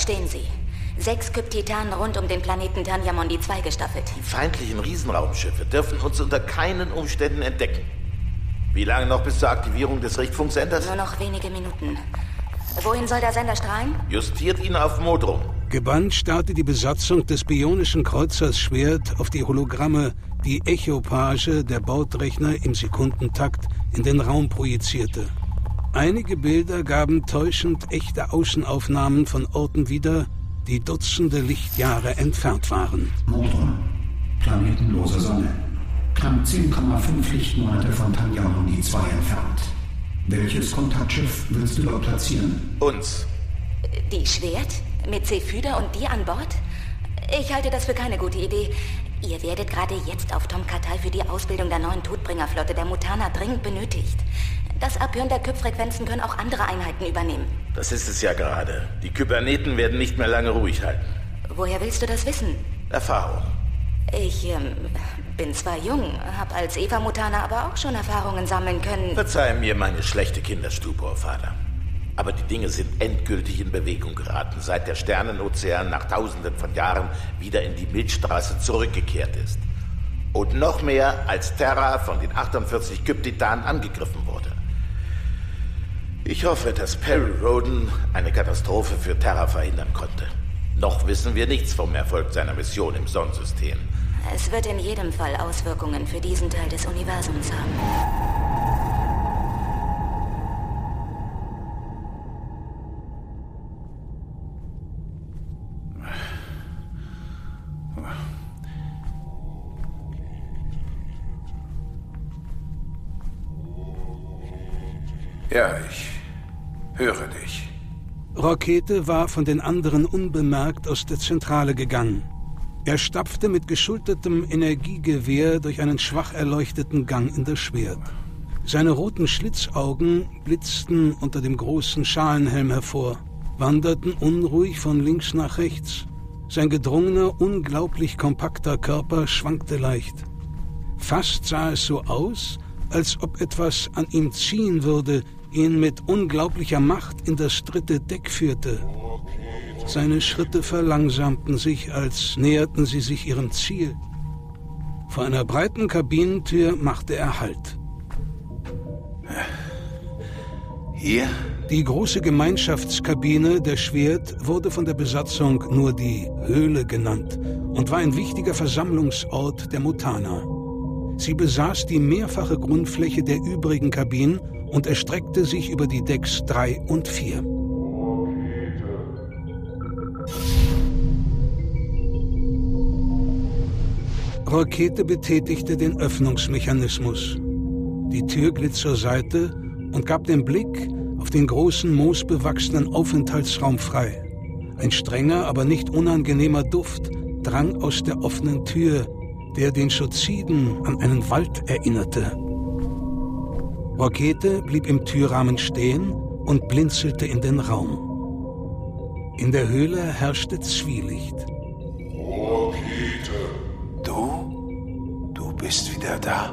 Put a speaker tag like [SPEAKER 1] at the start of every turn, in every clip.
[SPEAKER 1] Dort stehen sie. Sechs Kyptitanen rund um den Planeten Tanyamondi 2 gestaffelt.
[SPEAKER 2] Die feindlichen Riesenraumschiffe dürfen uns unter keinen Umständen entdecken. Wie lange noch bis zur Aktivierung des Richtfunksenders?
[SPEAKER 1] Nur noch wenige Minuten. Wohin soll der Sender strahlen?
[SPEAKER 2] Justiert ihn auf Modrum.
[SPEAKER 3] Gebannt starrte die Besatzung des bionischen Kreuzers Schwert auf die Hologramme, die Echopage der Bordrechner im Sekundentakt in den Raum projizierte. Einige Bilder gaben täuschend echte Außenaufnahmen von Orten wieder, die Dutzende Lichtjahre entfernt waren.
[SPEAKER 4] Modron, planetenlose Sonne. Knapp 10,5 Lichtmonate von Tanyamundi 2 entfernt. Welches Kontaktschiff willst du dort platzieren?
[SPEAKER 2] Uns.
[SPEAKER 1] Die Schwert? Mit Zephyda und dir an Bord? Ich halte das für keine gute Idee. Ihr werdet gerade jetzt auf Tom Katal für die Ausbildung der neuen Todbringerflotte der Mutana dringend benötigt. Das Abhören der Kyp-Frequenzen können auch andere Einheiten übernehmen.
[SPEAKER 2] Das ist es ja gerade. Die Kyberneten werden nicht mehr lange ruhig halten.
[SPEAKER 1] Woher willst du das wissen?
[SPEAKER 2] Erfahrung.
[SPEAKER 1] Ich ähm, bin zwar jung, habe als Eva-Mutaner aber auch schon Erfahrungen sammeln können.
[SPEAKER 2] Verzeih mir meine schlechte Kinderstupor, Vater. Aber die Dinge sind endgültig in Bewegung geraten, seit der Sternenozean nach tausenden von Jahren wieder in die Milchstraße zurückgekehrt ist. Und noch mehr, als Terra von den 48 Kyptitanen angegriffen wurde. Ich hoffe, dass Perry Roden eine Katastrophe für Terra verhindern konnte. Noch wissen wir nichts vom Erfolg seiner Mission im Sonnensystem.
[SPEAKER 1] Es wird in jedem Fall Auswirkungen für diesen Teil des Universums haben.
[SPEAKER 5] Ja, ich höre dich.
[SPEAKER 3] Rakete war von den anderen unbemerkt aus der Zentrale gegangen. Er stapfte mit geschultertem Energiegewehr durch einen schwach erleuchteten Gang in das Schwert. Seine roten Schlitzaugen blitzten unter dem großen Schalenhelm hervor, wanderten unruhig von links nach rechts. Sein gedrungener, unglaublich kompakter Körper schwankte leicht. Fast sah es so aus, als ob etwas an ihm ziehen würde, ihn mit unglaublicher Macht in das dritte Deck führte. Seine Schritte verlangsamten sich, als näherten sie sich ihrem Ziel. Vor einer breiten Kabinentür machte er Halt.
[SPEAKER 5] Hier?
[SPEAKER 3] Die große Gemeinschaftskabine der Schwert wurde von der Besatzung nur die Höhle genannt und war ein wichtiger Versammlungsort der Mutaner. Sie besaß die mehrfache Grundfläche der übrigen Kabinen und erstreckte sich über die Decks 3 und 4. Rakete betätigte den Öffnungsmechanismus. Die Tür glitt zur Seite und gab den Blick auf den großen moosbewachsenen Aufenthaltsraum frei. Ein strenger, aber nicht unangenehmer Duft drang aus der offenen Tür, der den Schoziden an einen Wald erinnerte. Rakete blieb im Türrahmen stehen und blinzelte in den Raum. In der Höhle herrschte Zwielicht.
[SPEAKER 5] Du? Du bist wieder da.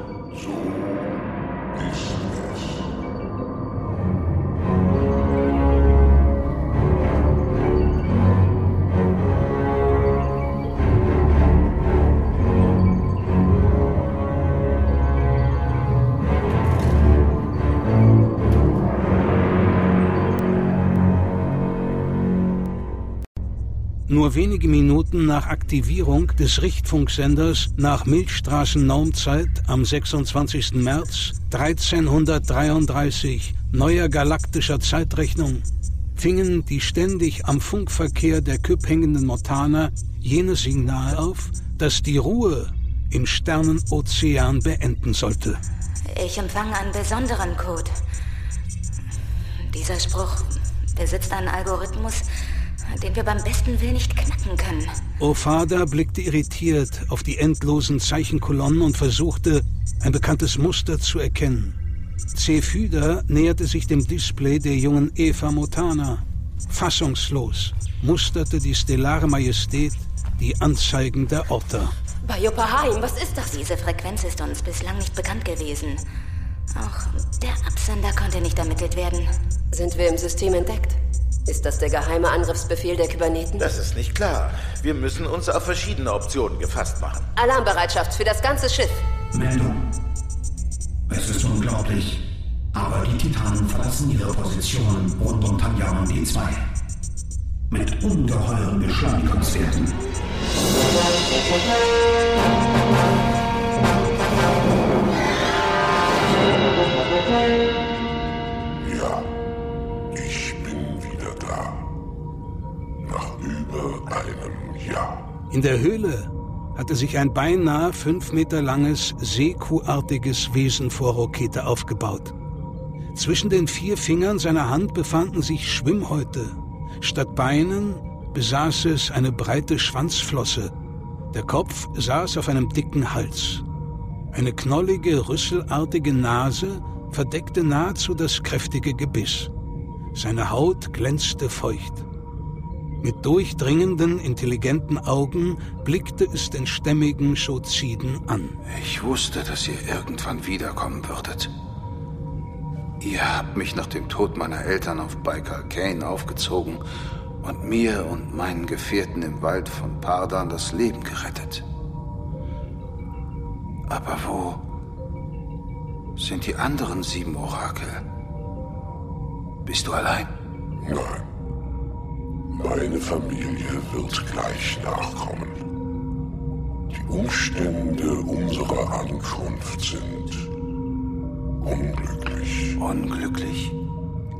[SPEAKER 3] Nur wenige Minuten nach Aktivierung des Richtfunksenders nach Milchstraßen-Normzeit am 26. März 1333 neuer galaktischer Zeitrechnung fingen die ständig am Funkverkehr der Küpp hängenden Mortaner jenes Signal auf, das die Ruhe im Sternenozean beenden sollte.
[SPEAKER 1] Ich empfange einen besonderen Code. Dieser Spruch besitzt einen Algorithmus, den wir beim besten Willen nicht knacken können.
[SPEAKER 3] Ofada blickte irritiert auf die endlosen Zeichenkolonnen und versuchte, ein bekanntes Muster zu erkennen. Zephyda näherte sich dem Display der jungen Eva Motana. Fassungslos musterte die stellare Majestät die Anzeigen der Orta.
[SPEAKER 1] Bayopahaim, was ist das? Diese Frequenz ist uns bislang nicht bekannt gewesen. Auch der Absender konnte nicht ermittelt werden.
[SPEAKER 6] Sind wir im System entdeckt? Ist das der geheime Angriffsbefehl der Kyberneten?
[SPEAKER 2] Das ist nicht klar. Wir müssen uns auf verschiedene Optionen gefasst machen.
[SPEAKER 6] Alarmbereitschaft für das ganze Schiff.
[SPEAKER 4] Meldung. Es ist unglaublich, aber die Titanen verlassen ihre Positionen rund um Tanyaman D2. Mit ungeheuren Beschleunigungswerten.
[SPEAKER 3] In der Höhle hatte sich ein beinahe fünf Meter langes, Seekuhartiges Wesen vor Rokete aufgebaut. Zwischen den vier Fingern seiner Hand befanden sich Schwimmhäute. Statt Beinen besaß es eine breite Schwanzflosse. Der Kopf saß auf einem dicken Hals. Eine knollige, rüsselartige Nase verdeckte nahezu das kräftige Gebiss. Seine Haut glänzte feucht. Mit durchdringenden, intelligenten Augen blickte es den stämmigen Schoziden an.
[SPEAKER 5] Ich wusste, dass ihr irgendwann wiederkommen würdet. Ihr habt mich nach dem Tod meiner Eltern auf Baikal Kane aufgezogen und mir und meinen Gefährten im Wald von Pardan das Leben gerettet. Aber wo sind die anderen sieben Orakel? Bist du allein?
[SPEAKER 7] Nein. Meine Familie wird gleich nachkommen. Die Umstände unserer Ankunft sind unglücklich.
[SPEAKER 5] Unglücklich?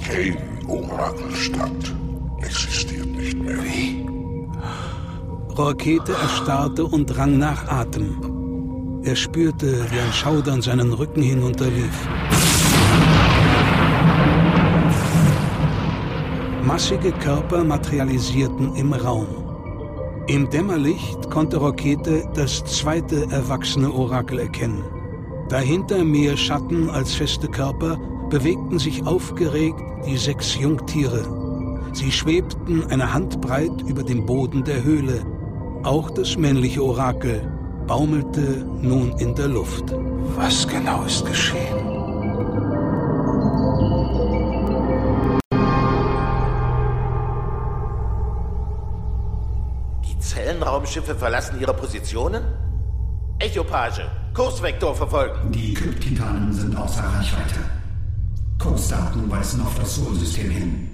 [SPEAKER 7] Kane Orakelstadt existiert nicht mehr.
[SPEAKER 5] Wie?
[SPEAKER 3] Rokete erstarrte und rang nach Atem. Er spürte, wie ein Schaudern seinen Rücken hinunterlief. Massige Körper materialisierten im Raum. Im Dämmerlicht konnte Rokete das zweite erwachsene Orakel erkennen. Dahinter mehr Schatten als feste Körper bewegten sich aufgeregt die sechs Jungtiere. Sie schwebten eine Handbreit über dem Boden der Höhle. Auch das männliche Orakel baumelte nun in der Luft.
[SPEAKER 5] Was genau ist geschehen?
[SPEAKER 2] Die Zellenraumschiffe verlassen ihre Positionen? Echopage, Kursvektor verfolgen.
[SPEAKER 4] Die Kryptitanen sind außer Reichweite. Kursdaten weisen auf das Solarsystem hin.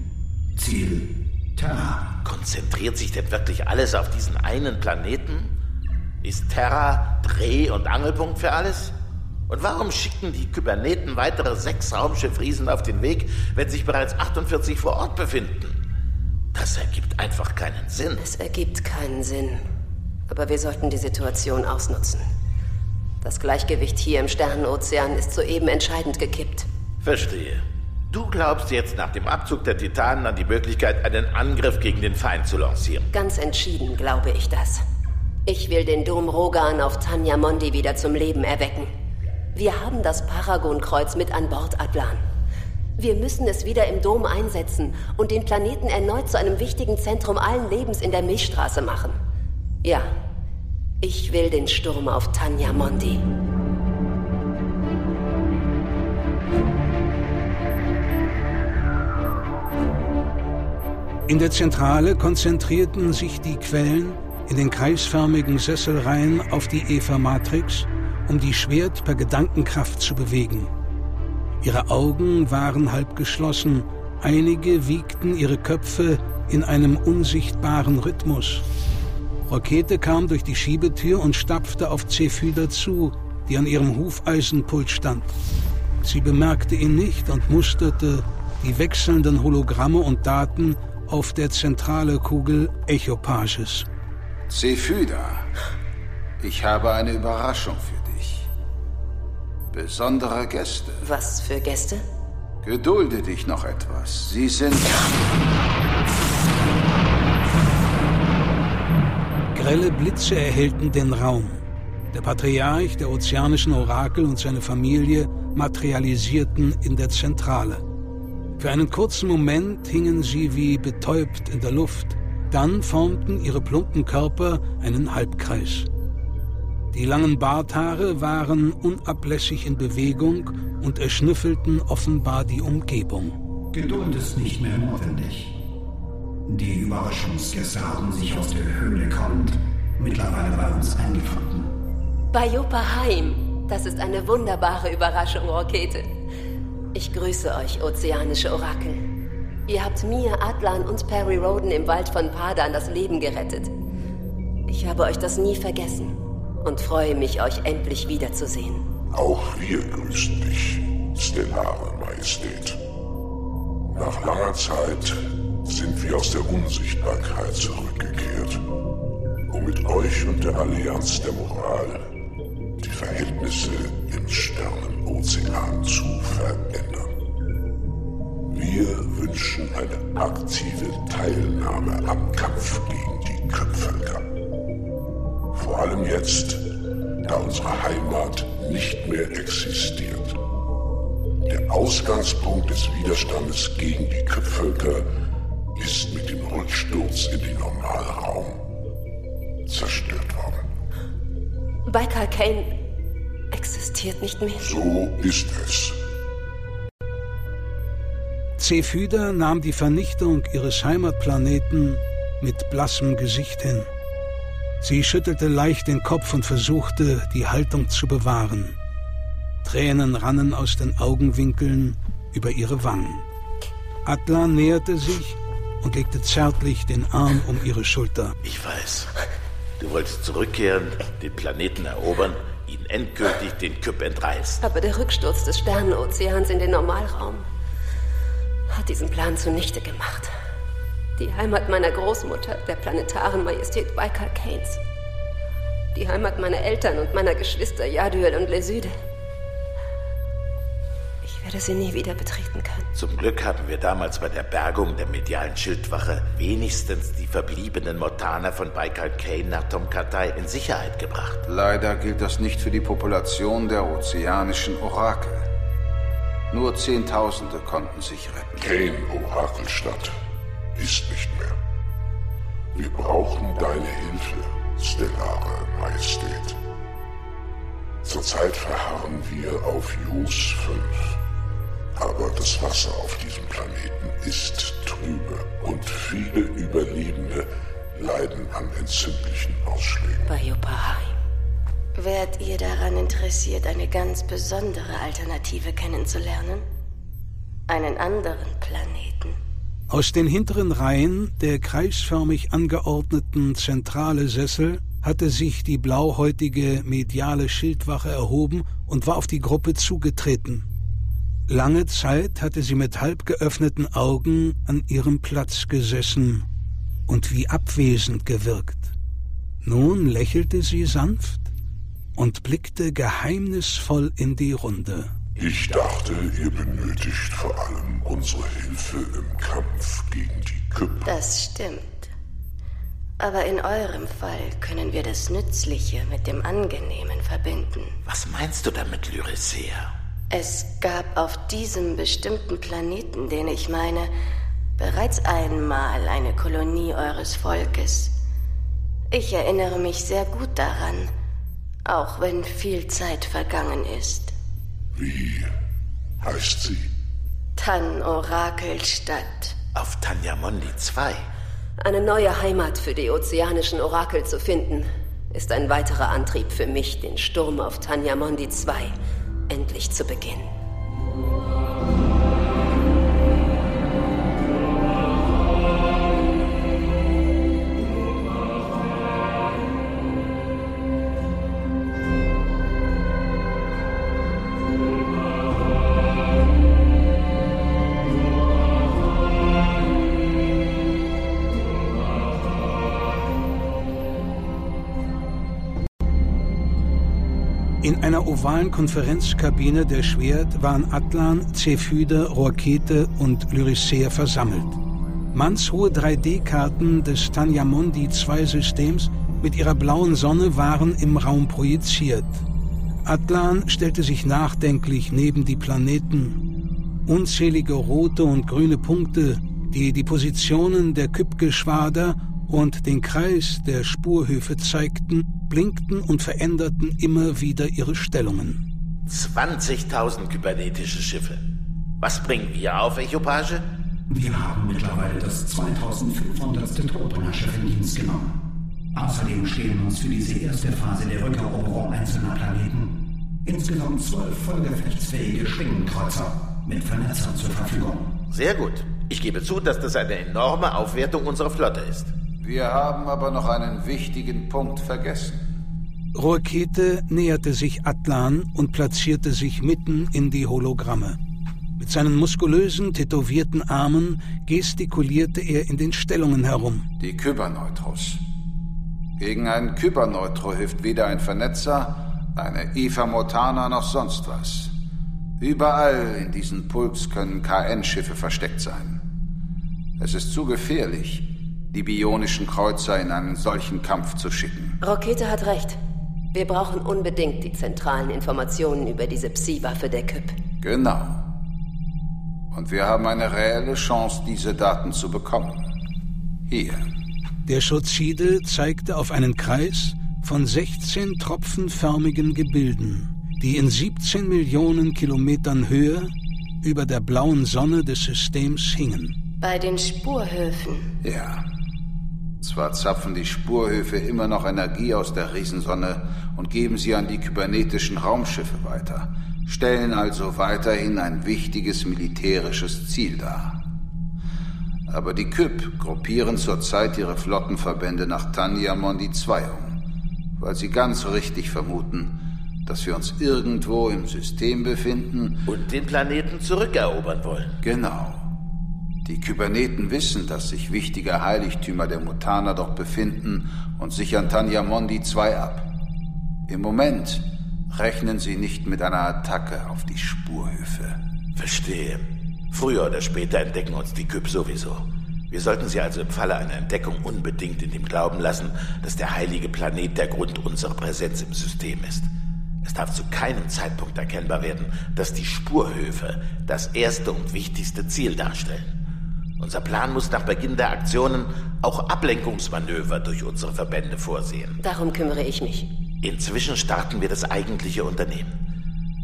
[SPEAKER 4] Ziel Terra.
[SPEAKER 2] Konzentriert sich denn wirklich alles auf diesen einen Planeten? Ist Terra Dreh- und Angelpunkt für alles? Und warum schicken die Kyberneten weitere sechs Raumschiffriesen auf den Weg, wenn sich bereits 48 vor Ort befinden? Das ergibt einfach keinen Sinn.
[SPEAKER 6] Es ergibt keinen Sinn. Aber wir sollten die Situation ausnutzen. Das Gleichgewicht hier im Sternenozean ist soeben entscheidend gekippt.
[SPEAKER 2] Verstehe. Du glaubst jetzt nach dem Abzug der Titanen an die Möglichkeit, einen Angriff gegen den Feind zu lancieren.
[SPEAKER 6] Ganz entschieden glaube ich das. Ich will den Dom Rogan auf Tanja Mondi wieder zum Leben erwecken. Wir haben das Paragon-Kreuz mit an Bord, Adlan. Wir müssen es wieder im Dom einsetzen und den Planeten erneut zu einem wichtigen Zentrum allen Lebens in der Milchstraße machen. Ja, ich will den Sturm auf Tanja Mondi.
[SPEAKER 3] In der Zentrale konzentrierten sich die Quellen in den kreisförmigen Sesselreihen auf die Eva-Matrix, um die Schwert per Gedankenkraft zu bewegen. Ihre Augen waren halb geschlossen, einige wiegten ihre Köpfe in einem unsichtbaren Rhythmus. Rakete kam durch die Schiebetür und stapfte auf Zephyda zu, die an ihrem Hufeisenpult stand. Sie bemerkte ihn nicht und musterte die wechselnden Hologramme und Daten auf der zentrale Kugel Echopages.
[SPEAKER 5] Zephyda, ich habe eine Überraschung für dich. Besondere Gäste.
[SPEAKER 6] Was für Gäste?
[SPEAKER 5] Gedulde dich noch etwas. Sie sind...
[SPEAKER 3] Grelle Blitze erhellten den Raum. Der Patriarch der ozeanischen Orakel und seine Familie materialisierten in der Zentrale. Für einen kurzen Moment hingen sie wie betäubt in der Luft, dann formten ihre plumpen Körper einen Halbkreis. Die langen Barthaare waren unablässig in Bewegung und erschnüffelten offenbar die Umgebung.
[SPEAKER 4] Geduld ist nicht mehr notwendig. Die Überraschungsgäste haben sich aus der Höhle kommend mittlerweile bei uns eingefunden.
[SPEAKER 6] Bei Heim. Das ist eine wunderbare Überraschung, Rakete. Ich grüße euch, ozeanische Orakel. Ihr habt mir, Atlan und Perry Roden im Wald von Padan das Leben gerettet. Ich habe euch das nie vergessen und freue mich, euch endlich wiederzusehen.
[SPEAKER 7] Auch wir grüßen dich, stellare Majestät. Nach langer Zeit sind wir aus der Unsichtbarkeit zurückgekehrt, um mit euch und der Allianz der Moral die Verhältnisse im Sternenozean zu verändern. Wir wünschen eine aktive Teilnahme am Kampf gegen die Köpfvölker. Vor allem jetzt, da unsere Heimat nicht mehr existiert. Der Ausgangspunkt des Widerstandes gegen die Köpfvölker ist mit dem Rücksturz in den Normalraum zerstört worden.
[SPEAKER 6] Baikal Kane existiert nicht mehr.
[SPEAKER 7] So ist es.
[SPEAKER 3] Zephyda nahm die Vernichtung ihres Heimatplaneten mit blassem Gesicht hin. Sie schüttelte leicht den Kopf und versuchte, die Haltung zu bewahren. Tränen rannen aus den Augenwinkeln über ihre Wangen. Atlan näherte sich und legte zärtlich den Arm um ihre Schulter.
[SPEAKER 2] Ich weiß. Du wolltest zurückkehren, den Planeten erobern, ihn endgültig den Küpp entreißen.
[SPEAKER 6] Aber der Rücksturz des Sternenozeans in den Normalraum hat diesen Plan zunichte gemacht. Die Heimat meiner Großmutter, der planetaren Majestät Baikal Keynes. Die Heimat meiner Eltern und meiner Geschwister Yaduel und Lesyde. Ich werde sie nie wieder betreten können.
[SPEAKER 2] Zum Glück haben wir damals bei der Bergung der medialen Schildwache wenigstens die verbliebenen Mortaner von Baikal Kane nach Tomkatai in Sicherheit gebracht.
[SPEAKER 5] Leider gilt das nicht für die Population der ozeanischen Orakel. Nur Zehntausende konnten sich retten.
[SPEAKER 7] Kane Orakelstadt ist nicht mehr. Wir brauchen deine Hilfe, stellare Majestät. Zurzeit verharren wir auf Jus 5. Aber das Wasser auf diesem Planeten ist trübe und viele Überlebende leiden an entzündlichen Ausschlägen.
[SPEAKER 6] Bei Yopaheim.
[SPEAKER 8] Wärt ihr daran interessiert, eine ganz besondere Alternative kennenzulernen? Einen anderen Planeten?
[SPEAKER 3] Aus den hinteren Reihen der kreisförmig angeordneten zentrale Sessel hatte sich die blauhäutige mediale Schildwache erhoben und war auf die Gruppe zugetreten. Lange Zeit hatte sie mit halb geöffneten Augen an ihrem Platz gesessen und wie abwesend gewirkt. Nun lächelte sie sanft und blickte geheimnisvoll in die Runde.
[SPEAKER 7] Ich dachte, ihr benötigt vor allem unsere Hilfe im Kampf gegen die Küpp.
[SPEAKER 8] Das stimmt. Aber in eurem Fall können wir das Nützliche mit dem Angenehmen verbinden.
[SPEAKER 2] Was meinst du damit, Lyricea?
[SPEAKER 8] Es gab auf diesem bestimmten Planeten, den ich meine, bereits einmal eine Kolonie eures Volkes. Ich erinnere mich sehr gut daran, auch wenn viel Zeit vergangen ist.
[SPEAKER 7] Wie heißt sie?
[SPEAKER 8] Tan Orakelstadt.
[SPEAKER 2] Auf Tanyamondi 2?
[SPEAKER 6] Eine neue Heimat für die ozeanischen Orakel zu finden, ist ein weiterer Antrieb für mich, den Sturm auf Tanyamondi 2 endlich zu beginnen.
[SPEAKER 3] Einer ovalen Konferenzkabine der Schwert waren Atlan, Zephyde, Rokete und Lyricea versammelt. Mannshohe 3D-Karten des Tanyamondi 2-Systems mit ihrer blauen Sonne waren im Raum projiziert. Atlan stellte sich nachdenklich neben die Planeten. Unzählige rote und grüne Punkte, die die Positionen der Kypgeschwader und den Kreis der Spurhöfe zeigten, blinkten und veränderten immer wieder ihre Stellungen.
[SPEAKER 2] 20.000 kybernetische Schiffe. Was bringen wir auf Echopage?
[SPEAKER 4] Wir haben mittlerweile das 2500. Todbrennerschiff in Dienst genommen. Außerdem stehen uns für diese erste Phase der Rückeroberung einzelner Planeten insgesamt zwölf vollgefechtsfähige Schwingenkreuzer mit Vernetzern zur Verfügung.
[SPEAKER 2] Sehr gut. Ich gebe zu, dass das eine enorme Aufwertung unserer Flotte ist.
[SPEAKER 5] Wir haben aber noch einen wichtigen Punkt vergessen.
[SPEAKER 3] Rokete näherte sich Atlan und platzierte sich mitten in die Hologramme. Mit seinen muskulösen, tätowierten Armen gestikulierte er in den Stellungen herum.
[SPEAKER 5] Die Kyberneutros. Gegen einen Kyberneutro hilft weder ein Vernetzer, eine Eva Mortana noch sonst was. Überall in diesen Pulks können KN-Schiffe versteckt sein. Es ist zu gefährlich, die bionischen Kreuzer in einen solchen Kampf zu schicken.
[SPEAKER 6] Rokete hat recht. Wir brauchen unbedingt die zentralen Informationen über diese Psi-Waffe der Kyp.
[SPEAKER 5] Genau. Und wir haben eine reelle Chance, diese Daten zu bekommen. Hier.
[SPEAKER 3] Der Schozide zeigte auf einen Kreis von 16 tropfenförmigen Gebilden, die in 17 Millionen Kilometern Höhe über der blauen Sonne des Systems hingen.
[SPEAKER 8] Bei den Spurhöfen.
[SPEAKER 5] Ja. Zwar zapfen die Spurhöfe immer noch Energie aus der Riesensonne und geben sie an die kybernetischen Raumschiffe weiter, stellen also weiterhin ein wichtiges militärisches Ziel dar. Aber die Kyp gruppieren zurzeit ihre Flottenverbände nach Tanyamondi 2 um, weil sie ganz richtig vermuten, dass wir uns irgendwo im System befinden
[SPEAKER 2] und den Planeten zurückerobern wollen.
[SPEAKER 5] Genau. Die Kyberneten wissen, dass sich wichtige Heiligtümer der Mutaner dort befinden und sichern Tanyamondi 2 ab. Im Moment rechnen sie nicht mit einer Attacke auf die Spurhöfe.
[SPEAKER 2] Verstehe. Früher oder später entdecken uns die Kyp sowieso. Wir sollten sie also im Falle einer Entdeckung unbedingt in dem Glauben lassen, dass der heilige Planet der Grund unserer Präsenz im System ist. Es darf zu keinem Zeitpunkt erkennbar werden, dass die Spurhöfe das erste und wichtigste Ziel darstellen. Unser Plan muss nach Beginn der Aktionen auch Ablenkungsmanöver durch unsere Verbände vorsehen.
[SPEAKER 6] Darum kümmere ich mich.
[SPEAKER 2] Inzwischen starten wir das eigentliche Unternehmen.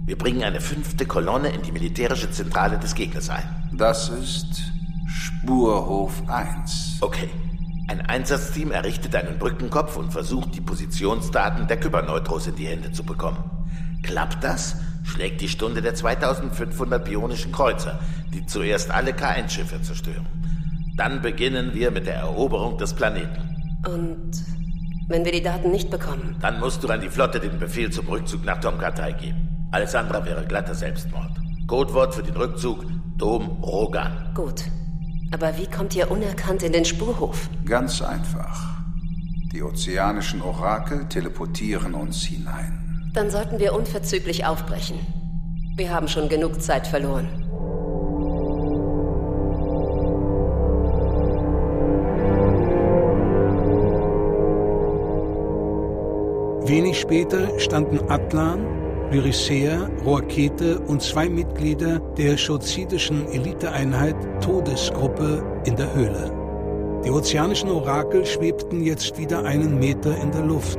[SPEAKER 2] Wir bringen eine fünfte Kolonne in die militärische Zentrale des Gegners ein.
[SPEAKER 5] Das ist Spurhof 1.
[SPEAKER 2] Okay. Ein Einsatzteam errichtet einen Brückenkopf und versucht, die Positionsdaten der Kyberneutros in die Hände zu bekommen. Klappt das, schlägt die Stunde der 2500 bionischen Kreuzer, die zuerst alle K1-Schiffe zerstören. Dann beginnen wir mit der Eroberung des Planeten.
[SPEAKER 6] Und wenn wir die Daten nicht bekommen?
[SPEAKER 2] Dann musst du an die Flotte den Befehl zum Rückzug nach Tomkatai geben. Alles andere wäre glatter Selbstmord. Codewort für den Rückzug Dom Rogan.
[SPEAKER 6] Gut. Aber wie kommt ihr unerkannt in den Spurhof?
[SPEAKER 5] Ganz einfach. Die ozeanischen Orakel teleportieren uns hinein.
[SPEAKER 6] Dann sollten wir unverzüglich aufbrechen. Wir haben schon genug Zeit verloren.
[SPEAKER 3] Wenig später standen Atlan, Lyricea, Roakete und zwei Mitglieder der schozidischen Eliteeinheit Todesgruppe in der Höhle. Die ozeanischen Orakel schwebten jetzt wieder einen Meter in der Luft.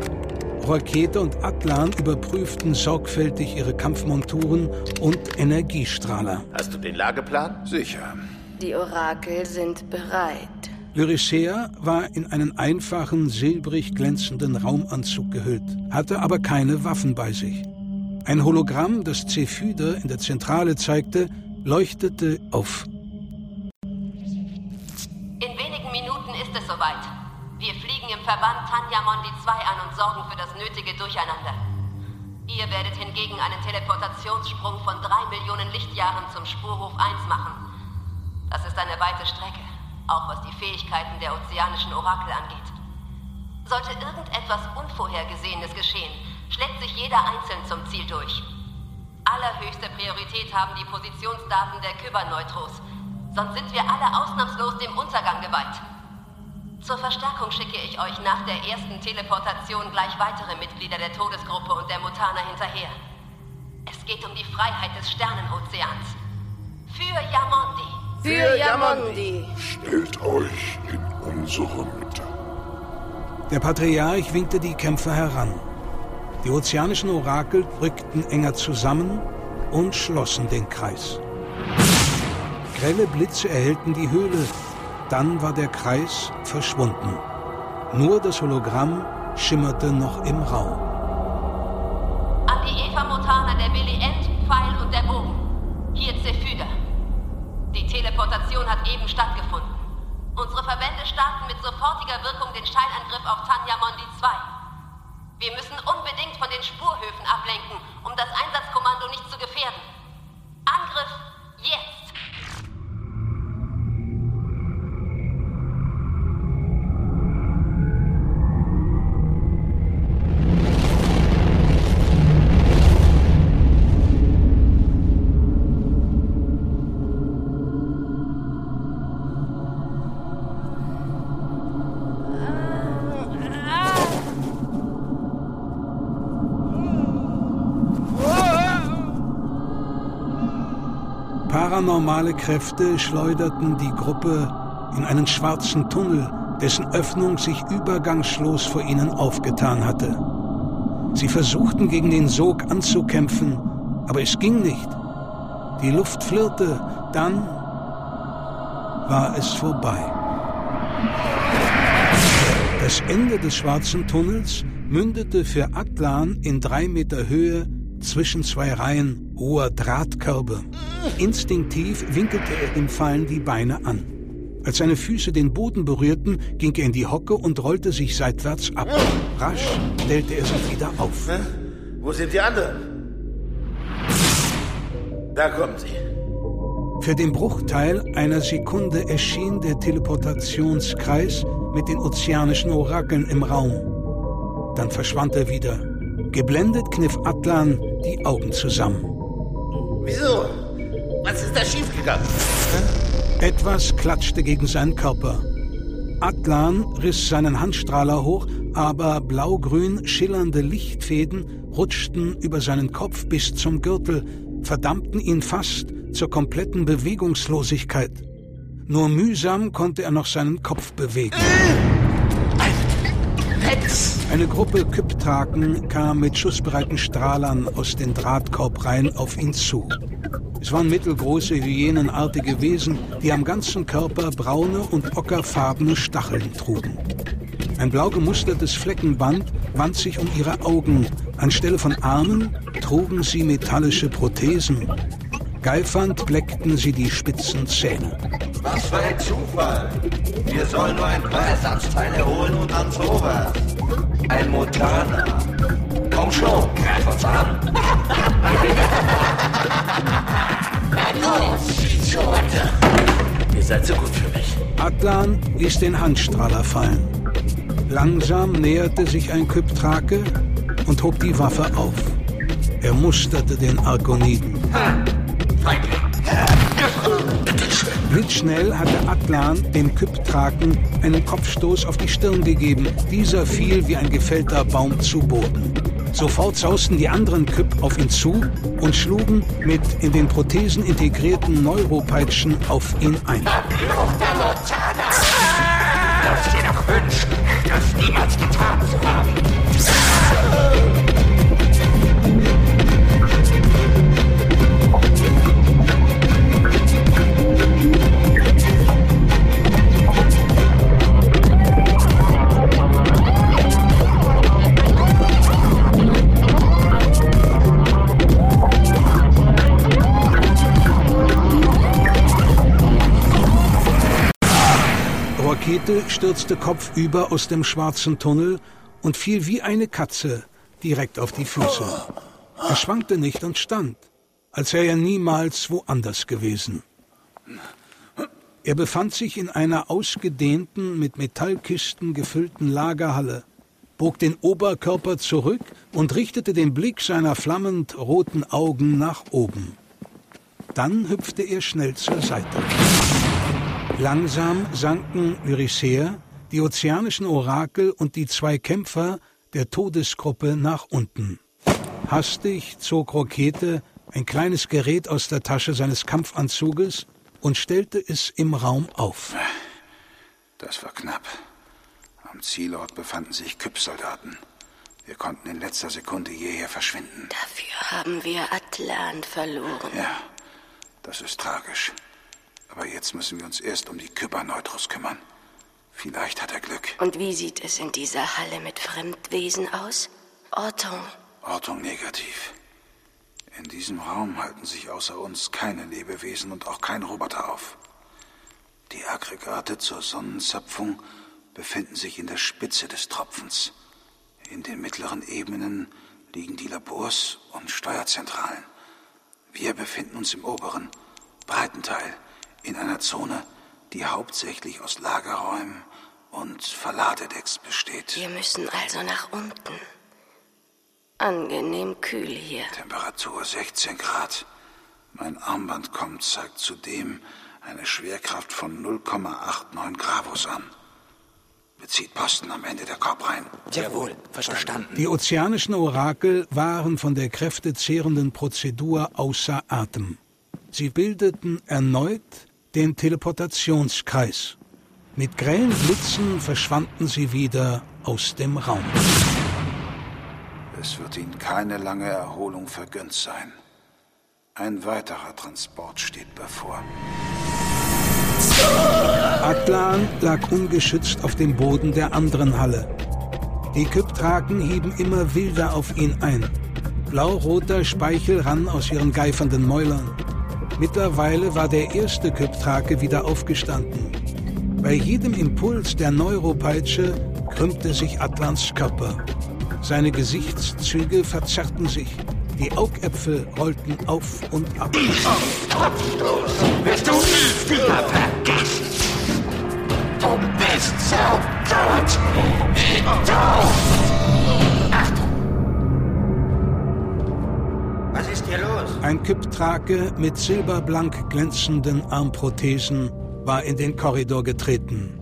[SPEAKER 3] Roakete und Atlan überprüften sorgfältig ihre Kampfmonturen und Energiestrahler.
[SPEAKER 2] Hast du den Lageplan?
[SPEAKER 5] Sicher.
[SPEAKER 8] Die Orakel sind bereit.
[SPEAKER 3] Lyricea war in einen einfachen, silbrig glänzenden Raumanzug gehüllt, hatte aber keine Waffen bei sich. Ein Hologramm, das Zephyder in der Zentrale zeigte, leuchtete auf.
[SPEAKER 6] In wenigen Minuten ist es soweit. Wir fliegen im Verband Tanja Mondi 2 an und sorgen für das nötige Durcheinander. Ihr werdet hingegen einen Teleportationssprung von drei Millionen Lichtjahren zum Spurhof 1 machen. Das ist eine weite Strecke, auch was die Fähigkeiten der ozeanischen Orakel angeht. Sollte irgendetwas Unvorhergesehenes geschehen, schlägt sich jeder einzeln zum Ziel durch. Allerhöchste Priorität haben die Positionsdaten der Kyberneutros, sonst sind wir alle ausnahmslos dem Untergang geweiht. Zur Verstärkung schicke ich euch nach der ersten Teleportation gleich weitere Mitglieder der Todesgruppe und der Mutana hinterher. Es geht um die Freiheit des Sternenozeans. Für Yamondi.
[SPEAKER 8] Für Yamondi.
[SPEAKER 7] Stellt euch in unsere Mitte.
[SPEAKER 3] Der Patriarch winkte die Kämpfer heran. Die ozeanischen Orakel rückten enger zusammen und schlossen den Kreis. Grelle Blitze erhellten die Höhle, dann war der Kreis verschwunden. Nur das Hologramm schimmerte noch im Raum.
[SPEAKER 6] An die Eva Mutana der Billy End, Pfeil und der Bogen. Hier Zephyder. Die Teleportation hat eben stattgefunden. Unsere Verbände starten mit sofortiger Wirkung den Scheinangriff auf Tanja Mondi 2. Wir müssen unbedingt von den Spurhöfen ablenken, um das Einsatzkommando nicht zu gefährden.
[SPEAKER 3] Paranormale Kräfte schleuderten die Gruppe in einen schwarzen Tunnel, dessen Öffnung sich übergangslos vor ihnen aufgetan hatte. Sie versuchten gegen den Sog anzukämpfen, aber es ging nicht. Die Luft flirrte, dann war es vorbei. Das Ende des schwarzen Tunnels mündete für Atlan in drei Meter Höhe zwischen zwei Reihen hoher Drahtkörbe. Instinktiv winkelte er im Fallen die Beine an. Als seine Füße den Boden berührten, ging er in die Hocke und rollte sich seitwärts ab. Rasch stellte er sich wieder auf.
[SPEAKER 2] Hä? Wo sind die anderen? Da kommen sie.
[SPEAKER 3] Für den Bruchteil einer Sekunde erschien der Teleportationskreis mit den ozeanischen Orakeln im Raum. Dann verschwand er wieder. Geblendet kniff Atlan die Augen zusammen.
[SPEAKER 2] Wieso? Was ist da schiefgegangen?
[SPEAKER 3] Etwas klatschte gegen seinen Körper. Atlan riss seinen Handstrahler hoch, aber blaugrün schillernde Lichtfäden rutschten über seinen Kopf bis zum Gürtel, verdammten ihn fast zur kompletten Bewegungslosigkeit. Nur mühsam konnte er noch seinen Kopf bewegen. Eine Gruppe Kyptraken kam mit schussbereiten Strahlern aus den Drahtkorbreihen auf ihn zu. Es waren mittelgroße, hyänenartige Wesen, die am ganzen Körper braune und ockerfarbene Stacheln trugen. Ein blau gemustertes Fleckenband wand sich um ihre Augen. Anstelle von Armen trugen sie metallische Prothesen. Geifernd bleckten sie die spitzen Zähne.
[SPEAKER 9] Was für ein Zufall! Wir sollen nur ein paar Ersatzteile holen und dann sowas. Ein Mutana. Komm schon, greif uns an.
[SPEAKER 2] Ihr seid so gut für mich.
[SPEAKER 3] Atlan ließ den Handstrahler fallen. Langsam näherte sich ein Kyptrake und hob die Waffe auf. Er musterte den Argoniden. Blitzschnell hatte Atlan dem Kyptraken einen Kopfstoß auf die Stirn gegeben. Dieser fiel wie ein gefällter Baum zu Boden. Sofort sausten die anderen Kyp auf ihn zu und schlugen mit in den Prothesen integrierten Neuropeitschen auf ihn ein.
[SPEAKER 9] Darfst dir doch wünschen, das niemals getan zu haben.
[SPEAKER 3] Rokete stürzte kopfüber aus dem schwarzen Tunnel und fiel wie eine Katze direkt auf die Füße. Er schwankte nicht und stand, als wäre er niemals woanders gewesen. Er befand sich in einer ausgedehnten, mit Metallkisten gefüllten Lagerhalle, bog den Oberkörper zurück und richtete den Blick seiner flammend roten Augen nach oben. Dann hüpfte er schnell zur Seite. Langsam sanken Lyricea, die ozeanischen Orakel und die zwei Kämpfer der Todesgruppe nach unten. Hastig zog Rokete ein kleines Gerät aus der Tasche seines Kampfanzuges und stellte es im Raum auf.
[SPEAKER 5] Das war knapp. Am Zielort befanden sich Küppsoldaten. Wir konnten in letzter Sekunde hierher verschwinden.
[SPEAKER 8] Dafür haben wir Atlan verloren.
[SPEAKER 5] Ja, das ist tragisch. Aber jetzt müssen wir uns erst um die Kyberneutros kümmern. Vielleicht hat er Glück.
[SPEAKER 8] Und wie sieht es in dieser Halle mit Fremdwesen aus? Ortung.
[SPEAKER 5] Ortung negativ. In diesem Raum halten sich außer uns keine Lebewesen und auch kein Roboter auf. Die Aggregate zur Sonnenzapfung befinden sich in der Spitze des Tropfens. In den mittleren Ebenen liegen die Labors und Steuerzentralen. Wir befinden uns im oberen, breiten Teil, in einer Zone, die hauptsächlich aus Lagerräumen und Verladedecks besteht.
[SPEAKER 8] Wir müssen also nach unten. Angenehm kühl hier.
[SPEAKER 5] Temperatur 16 Grad. Mein Armbandkomm zeigt zudem eine Schwerkraft von 0,89 Gravus an. Bezieht Posten am Ende der Korb rein.
[SPEAKER 9] Jawohl, verstanden.
[SPEAKER 3] Die ozeanischen Orakel waren von der kräftezehrenden Prozedur außer Atem. Sie bildeten erneut den Teleportationskreis. Mit grellen Blitzen verschwanden sie wieder aus dem Raum.
[SPEAKER 5] Es wird Ihnen keine lange Erholung vergönnt sein. Ein weiterer Transport steht bevor.
[SPEAKER 3] Atlan lag ungeschützt auf dem Boden der anderen Halle. Die Kyptraken hieben immer wilder auf ihn ein. Blau-roter Speichel rann aus ihren geifernden Mäulern. Mittlerweile war der erste Kyptrake wieder aufgestanden. Bei jedem Impuls der Neuropeitsche krümmte sich Atlans Körper. Seine Gesichtszüge verzerrten sich. Die Augäpfel rollten auf und ab.
[SPEAKER 10] Wirst du wieder vergessen. Du bist so gut wie
[SPEAKER 3] Ein Kyptrake mit silberblank glänzenden Armprothesen war in den Korridor getreten.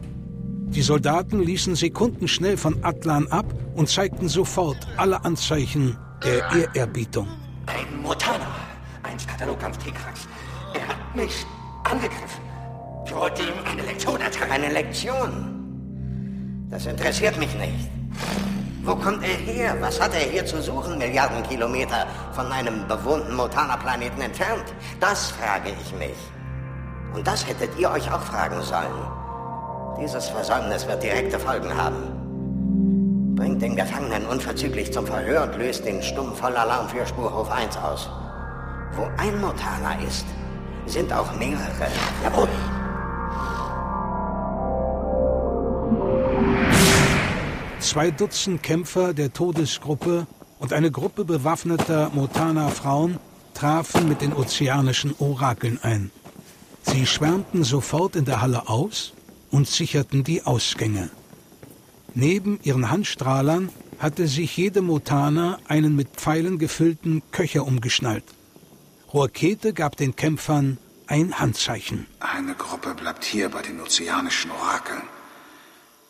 [SPEAKER 3] Die Soldaten ließen sekundenschnell von Atlan ab und zeigten sofort alle Anzeichen der Ehrerbietung.
[SPEAKER 9] Ein Mutana. Ein Katalogkampf Tekrax. Er hat mich angegriffen. Ich wollte ihm eine Lektion erteilen.
[SPEAKER 11] Eine Lektion? Das interessiert mich nicht. Wo kommt er her? Was hat er hier zu suchen, Milliarden Kilometer von einem bewohnten Motana-Planeten entfernt? Das frage ich mich. Und das hättet ihr euch auch fragen sollen. Dieses Versäumnis wird direkte Folgen haben. Bringt den Gefangenen unverzüglich zum Verhör und löst den Stumm Vollalarm für Spurhof 1 aus. Wo ein Motana ist, sind auch mehrere. Jawohl.
[SPEAKER 3] Zwei Dutzend Kämpfer der Todesgruppe und eine Gruppe bewaffneter Motana-Frauen trafen mit den ozeanischen Orakeln ein. Sie schwärmten sofort in der Halle aus und sicherten die Ausgänge. Neben ihren Handstrahlern hatte sich jede Motana einen mit Pfeilen gefüllten Köcher umgeschnallt. Roakete gab den Kämpfern ein Handzeichen.
[SPEAKER 5] Eine Gruppe bleibt hier bei den ozeanischen Orakeln.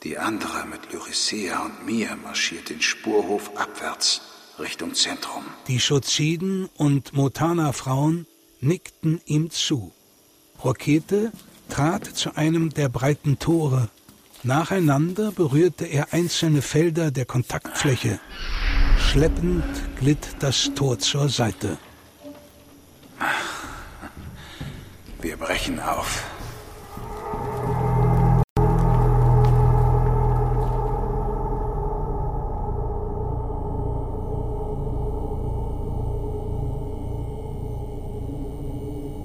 [SPEAKER 5] Die andere mit Lyricea und mir marschiert den Spurhof abwärts Richtung Zentrum.
[SPEAKER 3] Die Schoziden und Motana-Frauen nickten ihm zu. Rokete trat zu einem der breiten Tore. Nacheinander berührte er einzelne Felder der Kontaktfläche. Schleppend glitt das Tor zur Seite.
[SPEAKER 5] Wir brechen auf.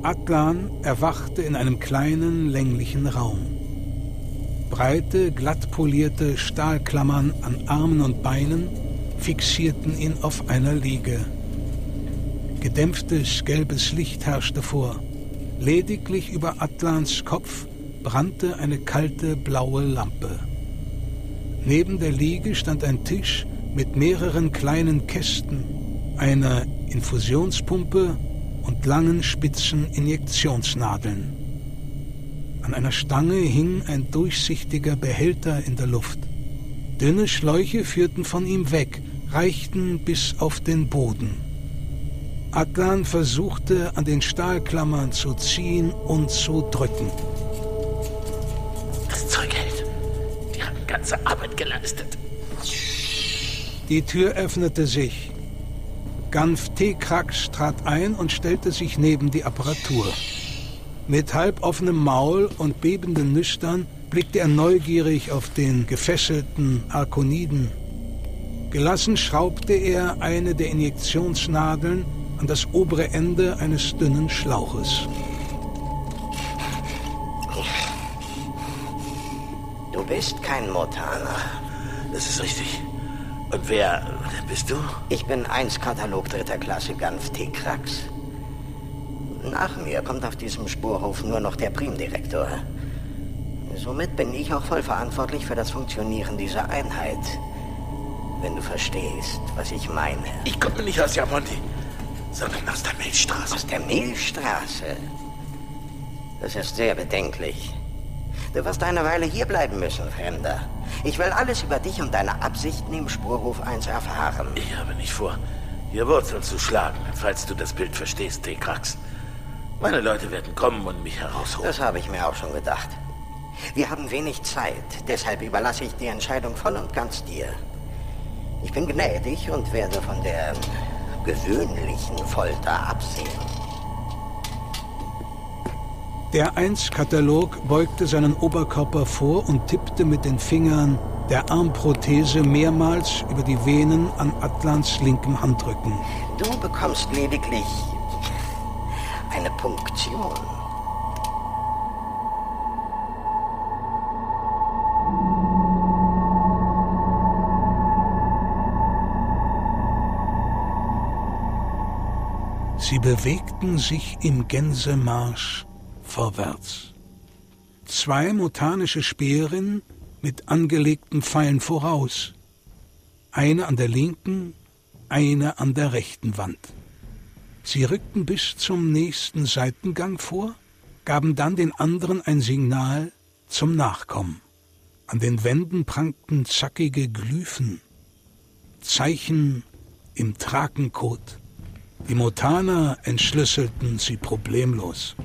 [SPEAKER 3] Atlan erwachte in einem kleinen, länglichen Raum. Breite, glatt polierte Stahlklammern an Armen und Beinen fixierten ihn auf einer Liege. Gedämpftes gelbes Licht herrschte vor. Lediglich über Atlans Kopf brannte eine kalte blaue Lampe. Neben der Liege stand ein Tisch mit mehreren kleinen Kästen, einer Infusionspumpe und langen spitzen Injektionsnadeln. An einer Stange hing ein durchsichtiger Behälter in der Luft. Dünne Schläuche führten von ihm weg, reichten bis auf den Boden. Atlan versuchte an den Stahlklammern zu ziehen und zu drücken.
[SPEAKER 2] ganze Arbeit geleistet.
[SPEAKER 3] Die Tür öffnete sich. Ganf T-Krax trat ein und stellte sich neben die Apparatur. Mit halboffenem Maul und bebenden Nüstern blickte er neugierig auf den gefesselten Arkoniden. Gelassen schraubte er eine der Injektionsnadeln an das obere Ende eines dünnen Schlauches.
[SPEAKER 11] Du bist kein Motaner.
[SPEAKER 2] Das ist richtig. Und wer bist du?
[SPEAKER 11] Ich bin 1 Katalog dritter Klasse Ganf T-Krax. Nach mir kommt auf diesem Spurhof nur noch der Primdirektor. Somit bin ich auch voll verantwortlich für das Funktionieren dieser Einheit. Wenn du verstehst, was ich meine.
[SPEAKER 2] Ich komme nicht aus Jamonti, sondern aus der Milchstraße.
[SPEAKER 11] Aus der Milchstraße? Das ist sehr bedenklich. Du wirst eine Weile hierbleiben müssen, Fremder. Ich will alles über dich und deine Absichten im Spurhof 1 erfahren.
[SPEAKER 2] Ich habe nicht vor, hier Wurzeln zu schlagen, falls du das Bild verstehst, T-Krax. Meine Leute werden kommen und mich herausholen.
[SPEAKER 11] Das habe ich mir auch schon gedacht. Wir haben wenig Zeit, deshalb überlasse ich die Entscheidung voll und ganz dir. Ich bin gnädig und werde von der gewöhnlichen Folter absehen.
[SPEAKER 3] Der 1-Katalog beugte seinen Oberkörper vor und tippte mit den Fingern der Armprothese mehrmals über die Venen an Atlans linkem Handrücken.
[SPEAKER 11] Du bekommst lediglich eine Punktion.
[SPEAKER 3] Sie bewegten sich im Gänsemarsch vorwärts. Zwei motanische Speeren mit angelegten Pfeilen voraus. Eine an der linken, eine an der rechten Wand. Sie rückten bis zum nächsten Seitengang vor, gaben dann den anderen ein Signal zum Nachkommen. An den Wänden prangten zackige Glyphen, Zeichen im Trakencode. Die Motaner entschlüsselten sie problemlos.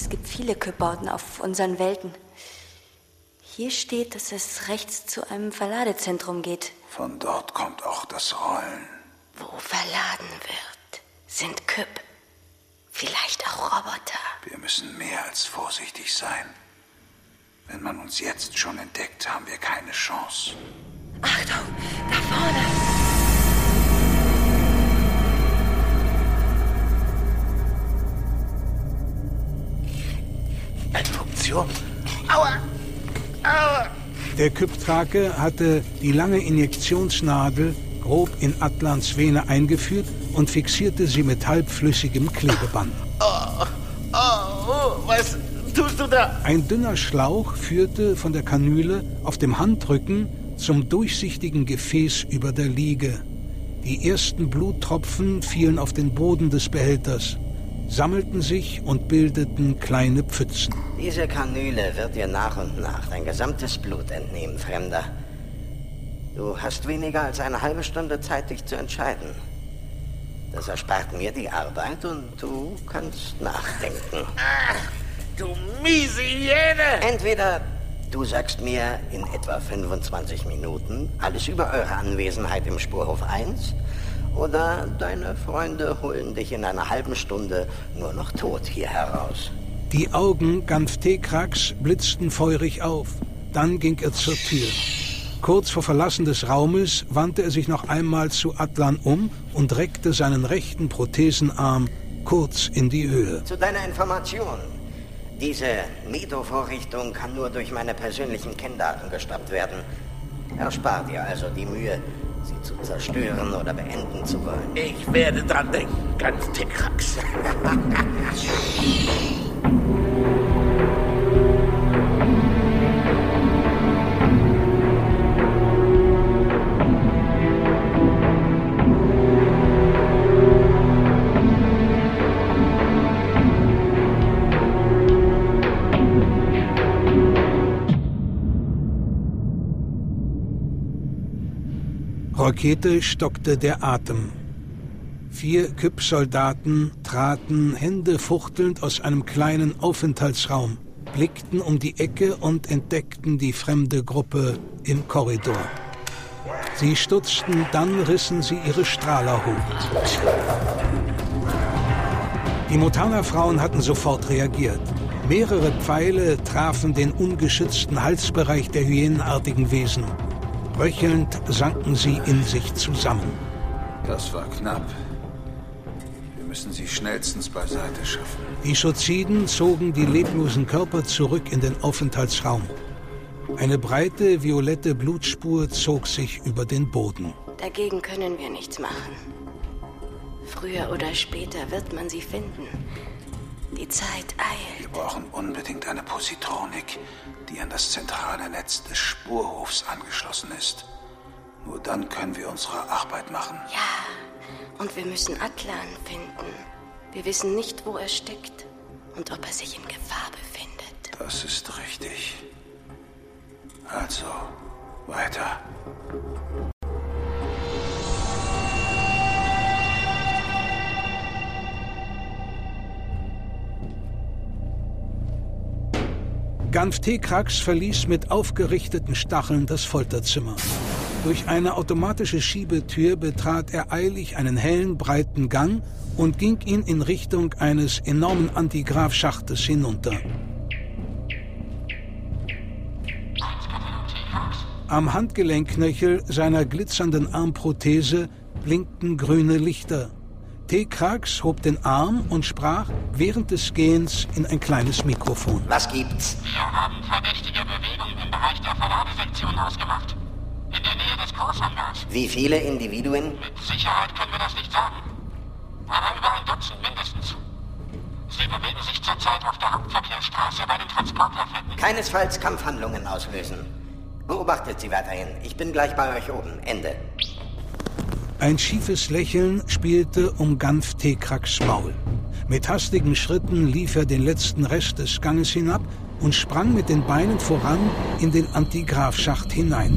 [SPEAKER 1] Es gibt viele Küppbauten auf unseren Welten. Hier steht, dass es rechts zu einem Verladezentrum geht.
[SPEAKER 5] Von dort kommt auch das Rollen.
[SPEAKER 8] Wo verladen wird, sind Küpp. Vielleicht auch Roboter.
[SPEAKER 5] Wir müssen mehr als vorsichtig sein. Wenn man uns jetzt schon entdeckt, haben wir keine Chance.
[SPEAKER 8] Achtung, da vorne!
[SPEAKER 2] Funktion. Aua!
[SPEAKER 3] Aua! Der Kyptrake hatte die lange Injektionsnadel grob in Atlans Vene eingeführt und fixierte sie mit halbflüssigem Klebeband.
[SPEAKER 2] Oh, oh, oh, was tust du da?
[SPEAKER 3] Ein dünner Schlauch führte von der Kanüle auf dem Handrücken zum durchsichtigen Gefäß über der Liege. Die ersten Bluttropfen fielen auf den Boden des Behälters sammelten sich und bildeten kleine Pfützen.
[SPEAKER 11] Diese Kanüle wird dir nach und nach dein gesamtes Blut entnehmen, Fremder. Du hast weniger als eine halbe Stunde Zeit, dich zu entscheiden. Das erspart mir die Arbeit und du kannst nachdenken.
[SPEAKER 2] Ach, du miese Hyäne!
[SPEAKER 11] Entweder du sagst mir in etwa 25 Minuten alles über eure Anwesenheit im Spurhof 1 oder deine Freunde holen dich in einer halben Stunde nur noch tot hier heraus.
[SPEAKER 3] Die Augen Ganf Tekraks blitzten feurig auf. Dann ging er zur Tür. Kurz vor Verlassen des Raumes wandte er sich noch einmal zu Atlan um und reckte seinen rechten Prothesenarm kurz in die Höhe.
[SPEAKER 11] Zu deiner Information. Diese Medo-Vorrichtung kann nur durch meine persönlichen Kenndaten gestoppt werden. Erspart ihr also die Mühe, sie zu zerstören oder beenden zu wollen.
[SPEAKER 2] Ich werde dran denken, ganz Tikrax.
[SPEAKER 3] Rakete stockte der Atem. Vier Kyp-Soldaten traten Hände fuchtelnd aus einem kleinen Aufenthaltsraum, blickten um die Ecke und entdeckten die fremde Gruppe im Korridor. Sie stutzten, dann rissen sie ihre Strahler hoch. Die Mutana-Frauen hatten sofort reagiert. Mehrere Pfeile trafen den ungeschützten Halsbereich der hyänenartigen Wesen. Röchelnd sanken sie in sich zusammen.
[SPEAKER 5] Das war knapp. Wir müssen sie schnellstens beiseite schaffen.
[SPEAKER 3] Die Schoziden zogen die leblosen Körper zurück in den Aufenthaltsraum. Eine breite, violette Blutspur zog sich über den Boden.
[SPEAKER 8] Dagegen können wir nichts machen. Früher oder später wird man sie finden. Die Zeit eilt.
[SPEAKER 5] Wir brauchen unbedingt eine Positronik, die an das zentrale Netz des Spurhofs angeschlossen ist. Nur dann können wir unsere Arbeit machen.
[SPEAKER 8] Ja, und wir müssen Atlan finden. Wir wissen nicht, wo er steckt und ob er sich in Gefahr befindet.
[SPEAKER 5] Das ist richtig. Also, weiter.
[SPEAKER 3] Ganf Tekrax verließ mit aufgerichteten Stacheln das Folterzimmer. Durch eine automatische Schiebetür betrat er eilig einen hellen, breiten Gang und ging ihn in Richtung eines enormen Antigraf-Schachtes hinunter. Am Handgelenkknöchel seiner glitzernden Armprothese blinkten grüne Lichter. T-Krax hob den Arm und sprach während des Gehens in ein kleines Mikrofon.
[SPEAKER 11] Was gibt's?
[SPEAKER 12] Wir haben verdächtige Bewegungen im Bereich der Verladesektion ausgemacht. In der Nähe des Kurshangars.
[SPEAKER 11] Wie viele Individuen?
[SPEAKER 12] Mit Sicherheit können wir das nicht sagen. Aber über ein Dutzend mindestens. Sie bewegen sich zurzeit auf der Hauptverkehrsstraße bei den Transportlerfetten.
[SPEAKER 11] Keinesfalls Kampfhandlungen auslösen. Beobachtet sie weiterhin. Ich bin gleich bei euch oben. Ende.
[SPEAKER 3] Ein schiefes Lächeln spielte um Ganf Tekraks Maul. Mit hastigen Schritten lief er den letzten Rest des Ganges hinab und sprang mit den Beinen voran in den Antigrafschacht hinein.